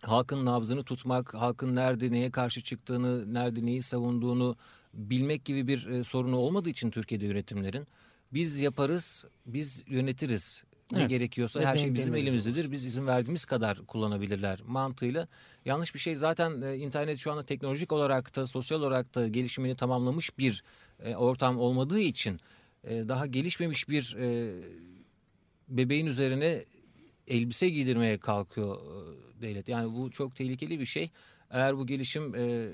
halkın nabzını tutmak, halkın nerede neye karşı çıktığını, nerede neyi savunduğunu bilmek gibi bir e, sorunu olmadığı için Türkiye'de yönetimlerin biz yaparız, biz yönetiriz. Ne Evet. gerekiyorsa Ve her şey bizim elimizdedir. Biz izin verdiğimiz kadar kullanabilirler mantığıyla. Yanlış bir şey zaten e, internet şu anda teknolojik olarak da sosyal olarak da gelişimini tamamlamış bir e, ortam olmadığı için e, daha gelişmemiş bir e, bebeğin üzerine elbise giydirmeye kalkıyor e, devlet. Yani bu çok tehlikeli bir şey. Eğer bu gelişim e,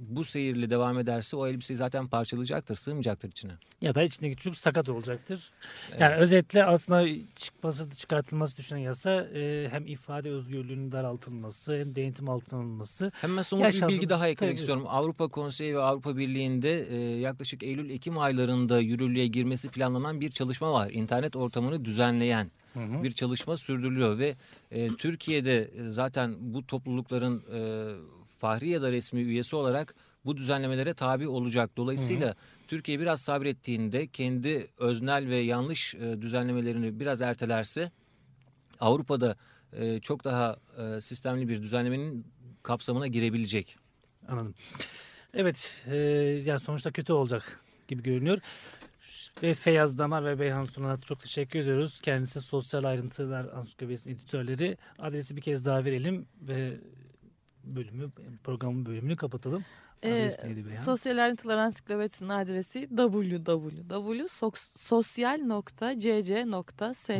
bu seyirle devam ederse o elbiseyi zaten parçalayacaktır, sığmayacaktır içine. Ya da içindeki çocuk sakat olacaktır. Yani özetle aslında çıkması çıkartılması düşünen yasa e, hem ifade özgürlüğünün daraltılması hem denetim altına alınması. Hemen somut bir bilgi daha eklemek Tabii. istiyorum. Avrupa Konseyi ve Avrupa Birliği'nde e, yaklaşık Eylül-Ekim aylarında yürürlüğe girmesi planlanan bir çalışma var. İnternet ortamını düzenleyen bir çalışma sürdürülüyor ve e, Türkiye'de e, zaten bu toplulukların e, fahri ya da resmi üyesi olarak bu düzenlemelere tabi olacak. Dolayısıyla Türkiye biraz sabrettiğinde kendi öznel ve yanlış e, düzenlemelerini biraz ertelerse Avrupa'da e, çok daha e, sistemli bir düzenlemenin kapsamına girebilecek. Anladım. Evet, e, yani sonuçta kötü olacak gibi görünüyor. Ve Feyyaz Damar ve Beyhan Sunal'a çok teşekkür ediyoruz. Kendisi Sosyal Ayrıntılar Ansiklopedisi'nin editörleri. Adresi bir kez daha verelim ve bölümü, programın bölümünü kapatalım. Adres Ee, neydi Beyhan? Sosyal Ayrıntılar Ansiklopedisi'nin adresi www.sosyal.cc.st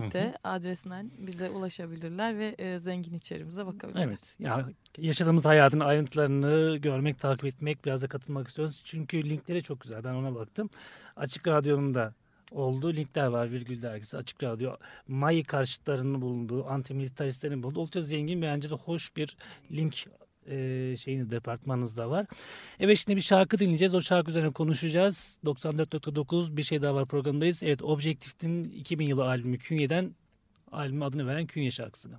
adresinden bize ulaşabilirler ve e, zengin içeriğimize bakabilirler. Evet. Ya yaşadığımız hayatın ayrıntılarını görmek, takip etmek, biraz da katılmak istiyoruz. Çünkü linkleri çok güzel. Ben ona baktım. Açık Radyo'nun da olduğu linkler var. Virgül dergisi, Açık Radyo, Mayi karşıtlarının bulunduğu, antimilitaristlerin bulunduğu oldukça zengin bence de hoş bir link e, şeyiniz departmanınızda var. Evet şimdi bir şarkı dinleyeceğiz. O şarkı üzerine konuşacağız. 94.9 bir şey daha var programındayız. Evet Objektif'in 2000 yılı albümü Künye'den albümün adını veren Künye şarkısını.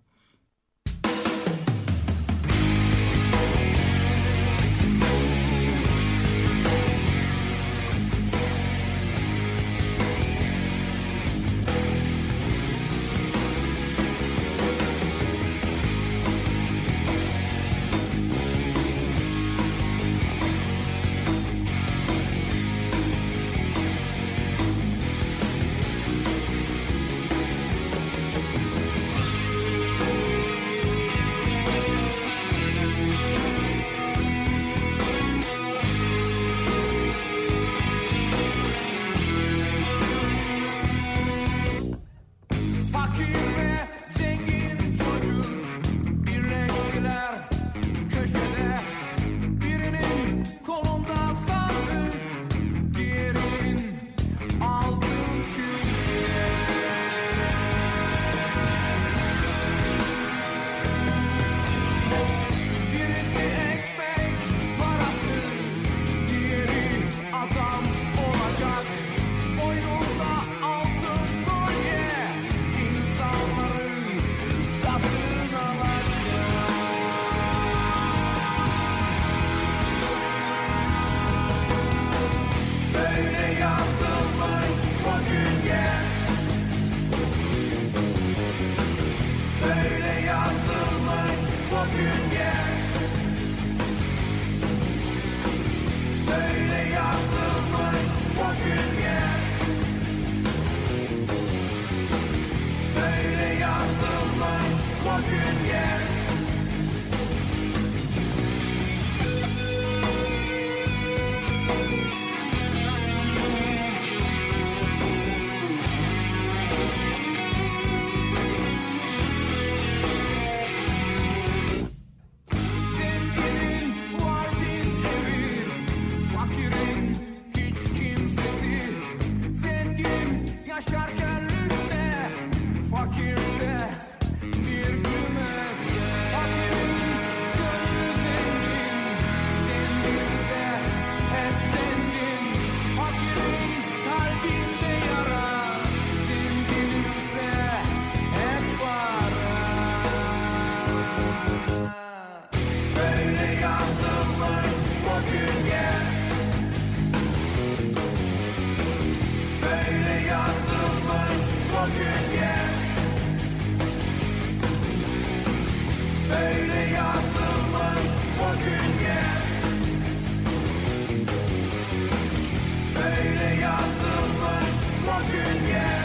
Yazılmış bu cümle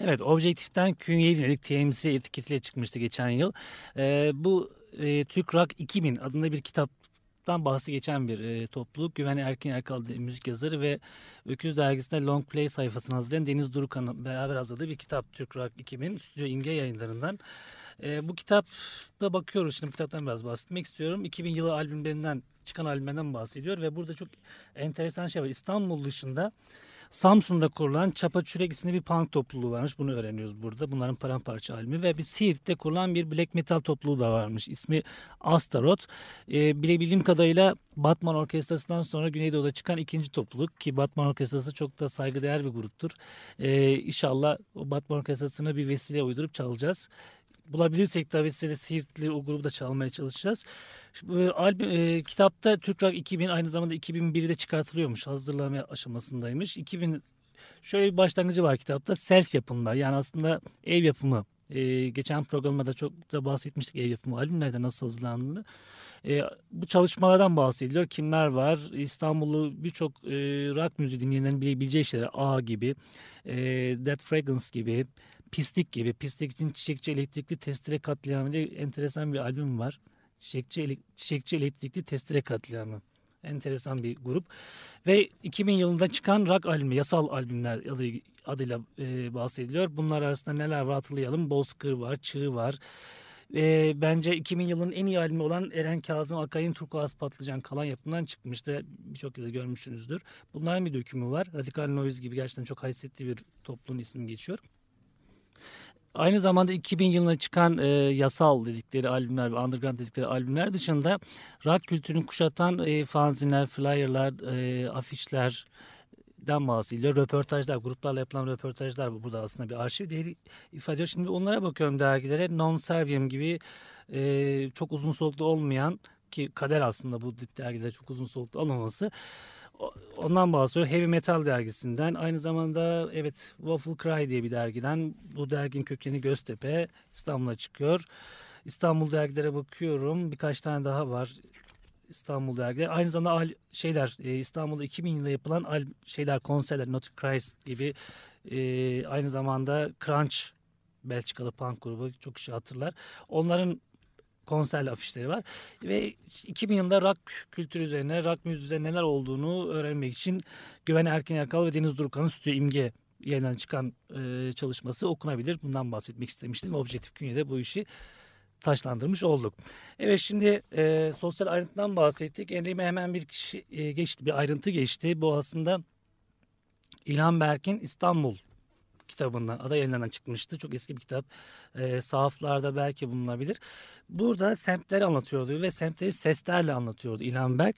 Evet, Objektif'ten Künye'ye dinledik. TMC etiketiyle çıkmıştı geçen yıl. Ee, bu e, Türk Rock 2000 adında bir kitaptan bahsi geçen bir e, topluluk. Güven Erkin Erkal müzik yazarı ve Öküz Dergisi'nde Long Play sayfasını hazırlayan Deniz Durukan'la beraber hazırladığı bir kitap Türk Rock 2000 Stüdyo İmge yayınlarından. E, bu kitapta bakıyoruz. Şimdi kitaptan biraz bahsetmek istiyorum. 2000 yılı albümlerinden çıkan albümlerden bahsediyor ve burada çok enteresan şey var. İstanbul dışında Samsun'da kurulan Çapa Çürek isimli bir punk topluluğu varmış. Bunu öğreniyoruz burada. Bunların paramparça albümü ve bir Siirt'te kurulan bir black metal topluluğu da varmış. İsmi Astaroth. E, bilebildiğim kadarıyla Batman Orkestrası'ndan sonra Güneydoğu'da çıkan ikinci topluluk ki Batman Orkestrası çok da saygıdeğer bir gruptur. E, inşallah o Batman Orkestrası'nı bir vesile uydurup çalacağız bulabilirsek de vesile Siirtli o grubu da çalmaya çalışacağız. Bu albüm, e, kitapta Türk Rock 2000 aynı zamanda 2001'de çıkartılıyormuş. Hazırlama aşamasındaymış. 2000 şöyle bir başlangıcı var kitapta. Self yapımlar yani aslında ev yapımı. E, geçen programda da çok da bahsetmiştik ev yapımı albümlerde nasıl hazırlandığını. E, bu çalışmalardan bahsediliyor. Kimler var? İstanbul'u birçok e, rock müziği dinleyenlerin bilebileceği şeyler. A gibi, e, Dead Fragrance gibi, Pislik gibi. Pislik için Çiçekçi Elektrikli Testere Katliamı diye enteresan bir albüm var. Çiçekçi, Çiçekçi Elektrikli Testere Katliamı. Enteresan bir grup. Ve 2000 yılında çıkan rock albümü, yasal albümler adı, adıyla e, bahsediliyor. Bunlar arasında neler var hatırlayalım. Bozkır var, Çığ var. E, bence 2000 yılının en iyi albümü olan Eren Kazım Akay'ın Turkuaz Patlıcan kalan yapımından çıkmıştı. Birçok yılda görmüşsünüzdür. Bunların bir dökümü var. Radikal Noise gibi gerçekten çok haysiyetli bir topluluğun ismi geçiyor. Aynı zamanda 2000 yılına çıkan e, yasal dedikleri albümler ve underground dedikleri albümler dışında rock kültürünü kuşatan e, fanzinler, flyerlar, e, afişler den bahsediliyor. Röportajlar, gruplarla yapılan röportajlar bu burada aslında bir arşiv değil ifade ediyor. Şimdi onlara bakıyorum dergilere. Non Servium gibi e, çok uzun soluklu olmayan ki kader aslında bu tip dergilere çok uzun soluklu olmaması ondan bahsediyor. Heavy Metal dergisinden. Aynı zamanda evet Waffle Cry diye bir dergiden. Bu derginin kökeni Göztepe. İstanbul'a çıkıyor. İstanbul dergilere bakıyorum. Birkaç tane daha var. İstanbul dergileri. Aynı zamanda şeyler e, İstanbul'da 2000 yılında yapılan şeyler konserler Not Christ gibi e, aynı zamanda Crunch Belçikalı punk grubu çok kişi hatırlar. Onların konserli afişleri var. Ve 2000 yılında rock kültürü üzerine, rock müziği üzerine neler olduğunu öğrenmek için Güven Erkin Erkal ve Deniz Durukan'ın Stüdyo İmge yayından çıkan e, çalışması okunabilir. Bundan bahsetmek istemiştim. Objektif Künye'de bu işi taşlandırmış olduk. Evet şimdi e, sosyal ayrıntıdan bahsettik. Elime hemen bir kişi e, geçti, bir ayrıntı geçti. Bu aslında İlhan Berk'in İstanbul kitabından, ada yayınlarından çıkmıştı. Çok eski bir kitap. E, sahaflarda belki bulunabilir. Burada semtleri anlatıyordu ve semtleri seslerle anlatıyordu İlhan Berk.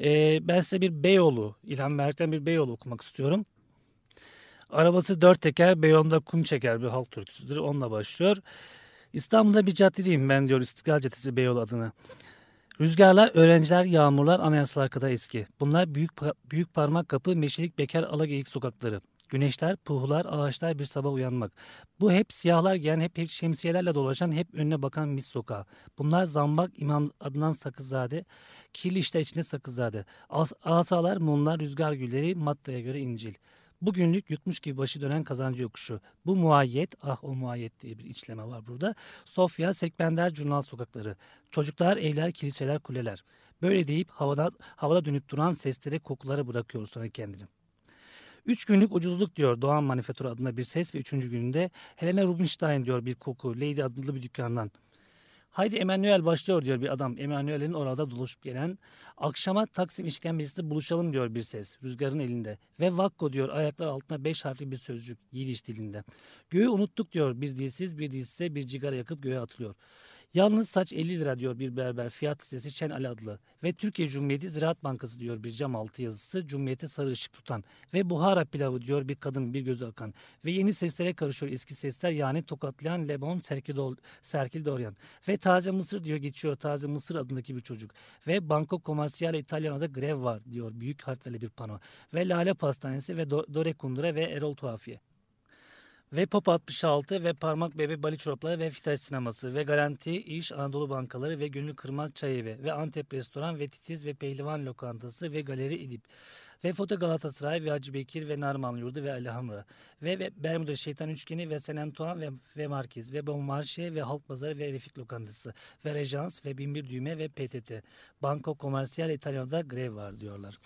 E, ben size bir Beyoğlu, İlhan Berk'ten bir Beyoğlu okumak istiyorum. Arabası dört teker, Beyoğlu'nda kum çeker bir halk türküsüdür. Onunla başlıyor. İstanbul'da bir caddedeyim ben diyor İstiklal Caddesi Beyoğlu adına. Rüzgarlar, öğrenciler, yağmurlar anayasalar kadar eski. Bunlar büyük büyük parmak kapı, meşelik bekar alageyik sokakları. Güneşler, puhular, ağaçlar bir sabah uyanmak. Bu hep siyahlar giyen, hep, hep şemsiyelerle dolaşan, hep önüne bakan mis sokağı. Bunlar Zambak İmam Adnan Sakızade, kirli işler içinde Sakızade. As asalar, mumlar, rüzgar gülleri, maddeye göre İncil. Bugünlük yutmuş gibi başı dönen kazancı yokuşu. Bu muayyet, ah o muayyet diye bir içleme var burada. Sofya, Sekbender, Curnal sokakları. Çocuklar, evler, kiliseler, kuleler. Böyle deyip havada, havada dönüp duran seslere, kokuları bırakıyor sonra kendini. Üç günlük ucuzluk diyor Doğan Manifatura adında bir ses ve üçüncü gününde Helena Rubinstein diyor bir koku Lady adlı bir dükkandan. Haydi Emanuel başlıyor diyor bir adam. Emanuel'in orada dolaşıp gelen. Akşama Taksim işkembecisi buluşalım diyor bir ses rüzgarın elinde. Ve Vakko diyor ayaklar altına beş harfli bir sözcük Yidiş dilinde. Göğü unuttuk diyor bir dilsiz bir dilsize bir cigara yakıp göğe atılıyor. Yalnız saç 50 lira diyor bir berber fiyat listesi Çen Ali adlı. Ve Türkiye Cumhuriyeti Ziraat Bankası diyor bir cam altı yazısı Cumhuriyete sarı ışık tutan. Ve Buhara pilavı diyor bir kadın bir gözü akan. Ve yeni seslere karışıyor eski sesler yani tokatlayan Lebon Serkil, Serkil Doryan. Ve taze Mısır diyor geçiyor taze Mısır adındaki bir çocuk. Ve Banko Komersyal İtalyano'da grev var diyor büyük harflerle bir pano. Ve Lale Pastanesi ve Dore Kundura ve Erol Tuhafiye ve Pop 66 ve Parmak Bebe Bali Çorapları ve Fitaş Sineması ve Garanti İş Anadolu Bankaları ve Gönül Kırmaz Çay Evi ve Antep Restoran ve Titiz ve Pehlivan Lokantası ve Galeri İdip ve Foto Galatasaray ve Hacı Bekir ve Narman Yurdu ve Ali Hamra ve, ve Bermuda Şeytan Üçgeni ve San Antoine ve, ve Marquez ve Bon Marché ve Halk Pazarı ve Refik Lokantası ve Rejans ve Binbir Düğme ve PTT. Banco Comercial İtalya'da grev var diyorlar.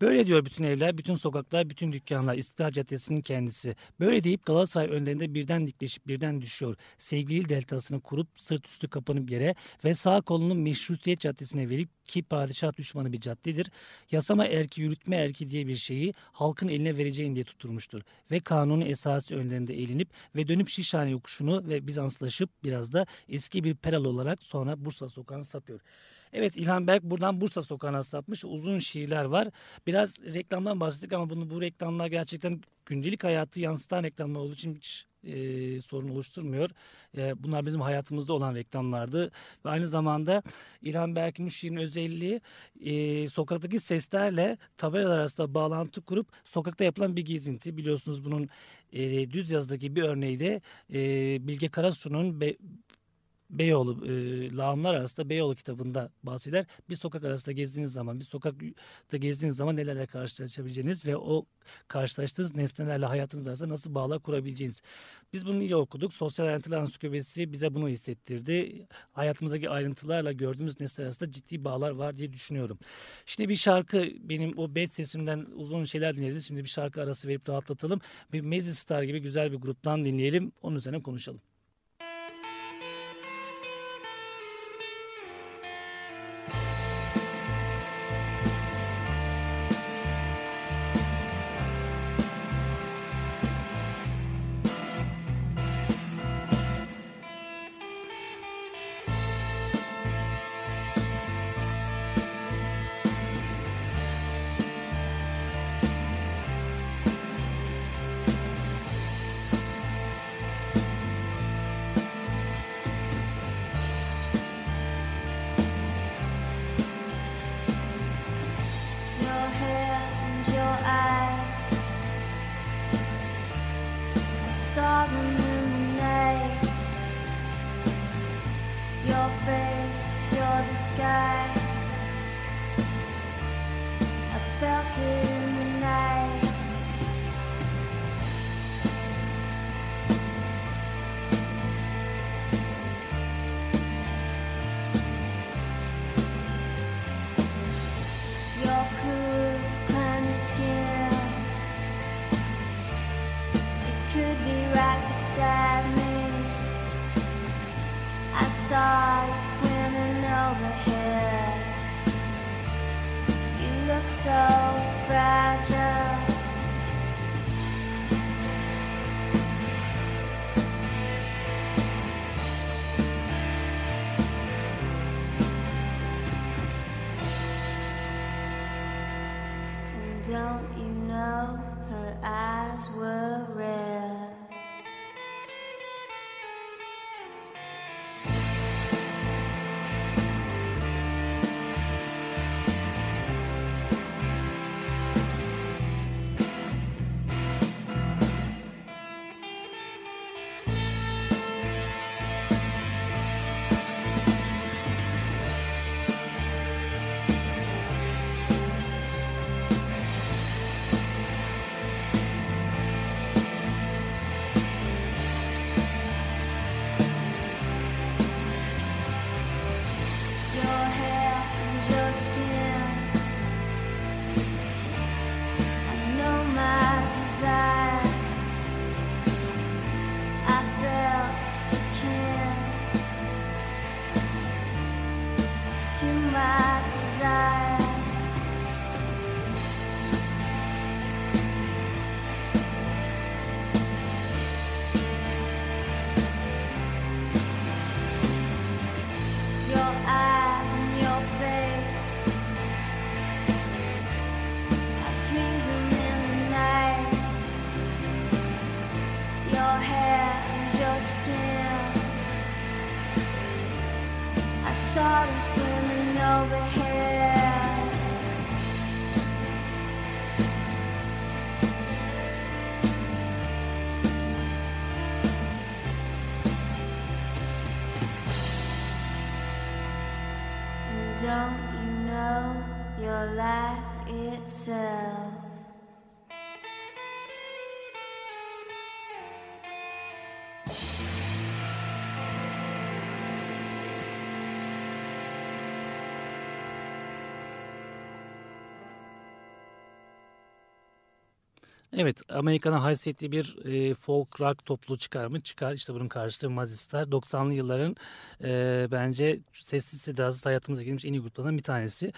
Böyle diyor bütün evler, bütün sokaklar, bütün dükkanlar, İstiklal Caddesi'nin kendisi. Böyle deyip Galatasaray önlerinde birden dikleşip birden düşüyor. Sevgili deltasını kurup sırt üstü kapanıp yere ve sağ kolunu Meşrutiyet Caddesi'ne verip ki padişah düşmanı bir caddedir. Yasama erki, yürütme erki diye bir şeyi halkın eline vereceğin diye tutturmuştur. Ve kanunu esası önlerinde eğlenip ve dönüp Şişhane yokuşunu ve Bizanslaşıp biraz da eski bir peral olarak sonra Bursa sokağını sapıyor. Evet İlhan Berk buradan Bursa sokağına sapmış. Uzun şiirler var. Biraz reklamdan bahsettik ama bunu bu reklamlar gerçekten gündelik hayatı yansıtan reklamlar olduğu için hiç e, sorun oluşturmuyor. E, bunlar bizim hayatımızda olan reklamlardı. Ve aynı zamanda İlhan Berk'in şiirin özelliği e, sokaktaki seslerle tabelalar arasında bağlantı kurup sokakta yapılan bir gezinti. Biliyorsunuz bunun e, düz yazıdaki bir örneği de e, Bilge Karasu'nun Beyoğlu e, lağımlar arasında Beyoğlu kitabında bahseder. Bir sokak arasında gezdiğiniz zaman, bir sokakta gezdiğiniz zaman nelerle karşılaşabileceğiniz ve o karşılaştığınız nesnelerle hayatınız arasında nasıl bağlar kurabileceğiniz. Biz bunu iyi okuduk. Sosyal ayrıntılar ansiklopedisi bize bunu hissettirdi. Hayatımızdaki ayrıntılarla gördüğümüz nesneler arasında ciddi bağlar var diye düşünüyorum. Şimdi bir şarkı benim o bet sesimden uzun şeyler dinlediniz. Şimdi bir şarkı arası verip rahatlatalım. Bir Mezi Star gibi güzel bir gruptan dinleyelim. Onun üzerine konuşalım. Evet, Amerika'nın haysiyetli bir e, folk rock topluluğu çıkar mı? Çıkar. İşte bunun karşılığı Mazistar. 90'lı yılların e, bence sessiz sedasız hayatımıza girmiş en iyi gruplardan bir tanesi.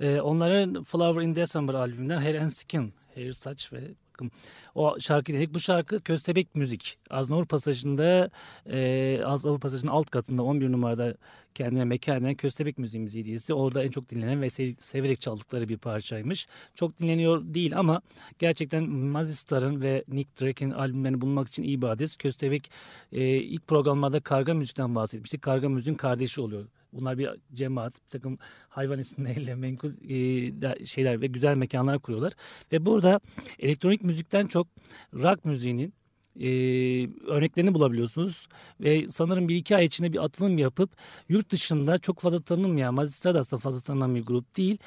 E, onların Flower in December albümünden Hair and Skin, Hair, saç ve bakım. O şarkı dedik. Bu şarkı Köstebek Müzik. Aznavur Pasajı'nda e, Aznavur Pasajı'nın alt katında 11 numarada kendine mekan eden Köstebek Müziğimiz hediyesi. Orada en çok dinlenen ve sev- severek çaldıkları bir parçaymış. Çok dinleniyor değil ama gerçekten Mazistar'ın ve Nick Drake'in albümlerini bulmak için iyi bir adres. Köstebek e, ilk programlarda karga müzikten bahsetmiştik. Karga müziğin kardeşi oluyor. Bunlar bir cemaat, bir takım hayvan isimleriyle menkul e, şeyler ve güzel mekanlar kuruyorlar. Ve burada elektronik müzikten çok rock müziğinin e, örneklerini bulabiliyorsunuz. Ve sanırım bir iki ay içinde bir atılım yapıp yurt dışında çok fazla tanınmayan, Mazistar da aslında fazla tanınan bir grup değil.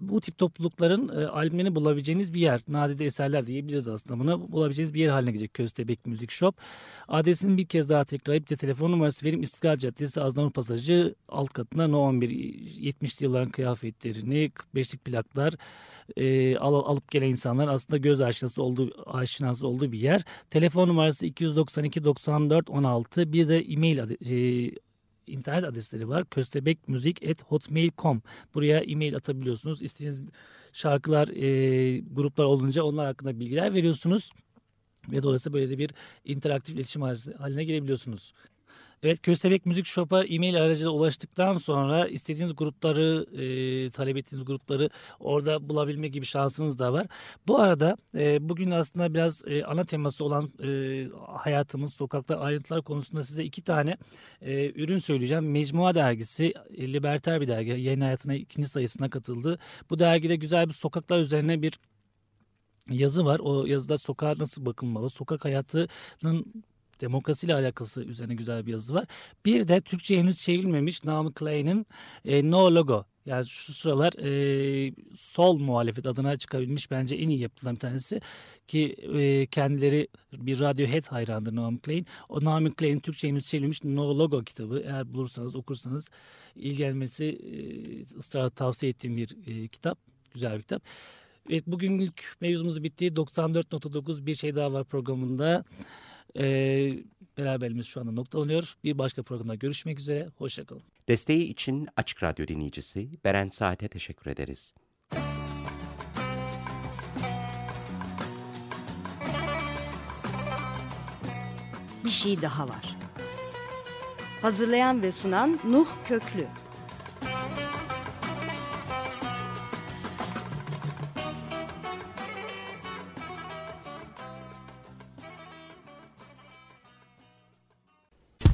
Bu tip toplulukların e, albümlerini bulabileceğiniz bir yer. Nadide eserler diyebiliriz aslında buna. Bulabileceğiniz bir yer haline gelecek Köstebek Müzik Shop. Adresini bir kez daha tekrarlayıp de telefon numarası vereyim. İstiklal Caddesi Aznavur Pasajı alt katında No 11 70'li yılların kıyafetlerini 45'lik plaklar e, al- alıp gelen insanlar aslında göz aşinası olduğu, aşinası olduğu bir yer. Telefon numarası 292 94 16 bir de e-mail e, internet adresleri var. köstebekmuzik@hotmail.com. Buraya e-mail atabiliyorsunuz. İstediğiniz şarkılar, e, gruplar olunca onlar hakkında bilgiler veriyorsunuz. Ve dolayısıyla böyle de bir interaktif iletişim haline girebiliyorsunuz. Evet Köstebek Müzik Shop'a e-mail aracılığıyla ulaştıktan sonra istediğiniz grupları, e, talep ettiğiniz grupları orada bulabilme gibi şansınız da var. Bu arada e, bugün aslında biraz e, ana teması olan e, hayatımız, sokaklar, ayrıntılar konusunda size iki tane e, ürün söyleyeceğim. Mecmua dergisi, e, liberter bir dergi, yayın hayatına ikinci sayısına katıldı. Bu dergide güzel bir sokaklar üzerine bir yazı var. O yazıda sokağa nasıl bakılmalı, sokak hayatının demokrasiyle alakası üzerine güzel bir yazı var. Bir de Türkçe henüz çevrilmemiş Naomi Klein'in e, No Logo. Yani şu sıralar e, sol muhalefet adına çıkabilmiş bence en iyi yapılan bir tanesi. Ki e, kendileri bir Radiohead hayranıdır Naomi Klein. O Naomi Klein'in Türkçe henüz çevrilmiş No Logo kitabı. Eğer bulursanız okursanız ilgilenmesi e, ısrarla tavsiye ettiğim bir e, kitap. Güzel bir kitap. Evet bugünlük mevzumuz bitti. 94.9 bir şey daha var programında. Ee, beraberimiz şu anda noktalanıyor. Bir başka programda görüşmek üzere. Hoşçakalın. Desteği için Açık Radyo dinleyicisi Beren Saat'e teşekkür ederiz. Bir şey daha var. Hazırlayan ve sunan Nuh Köklü.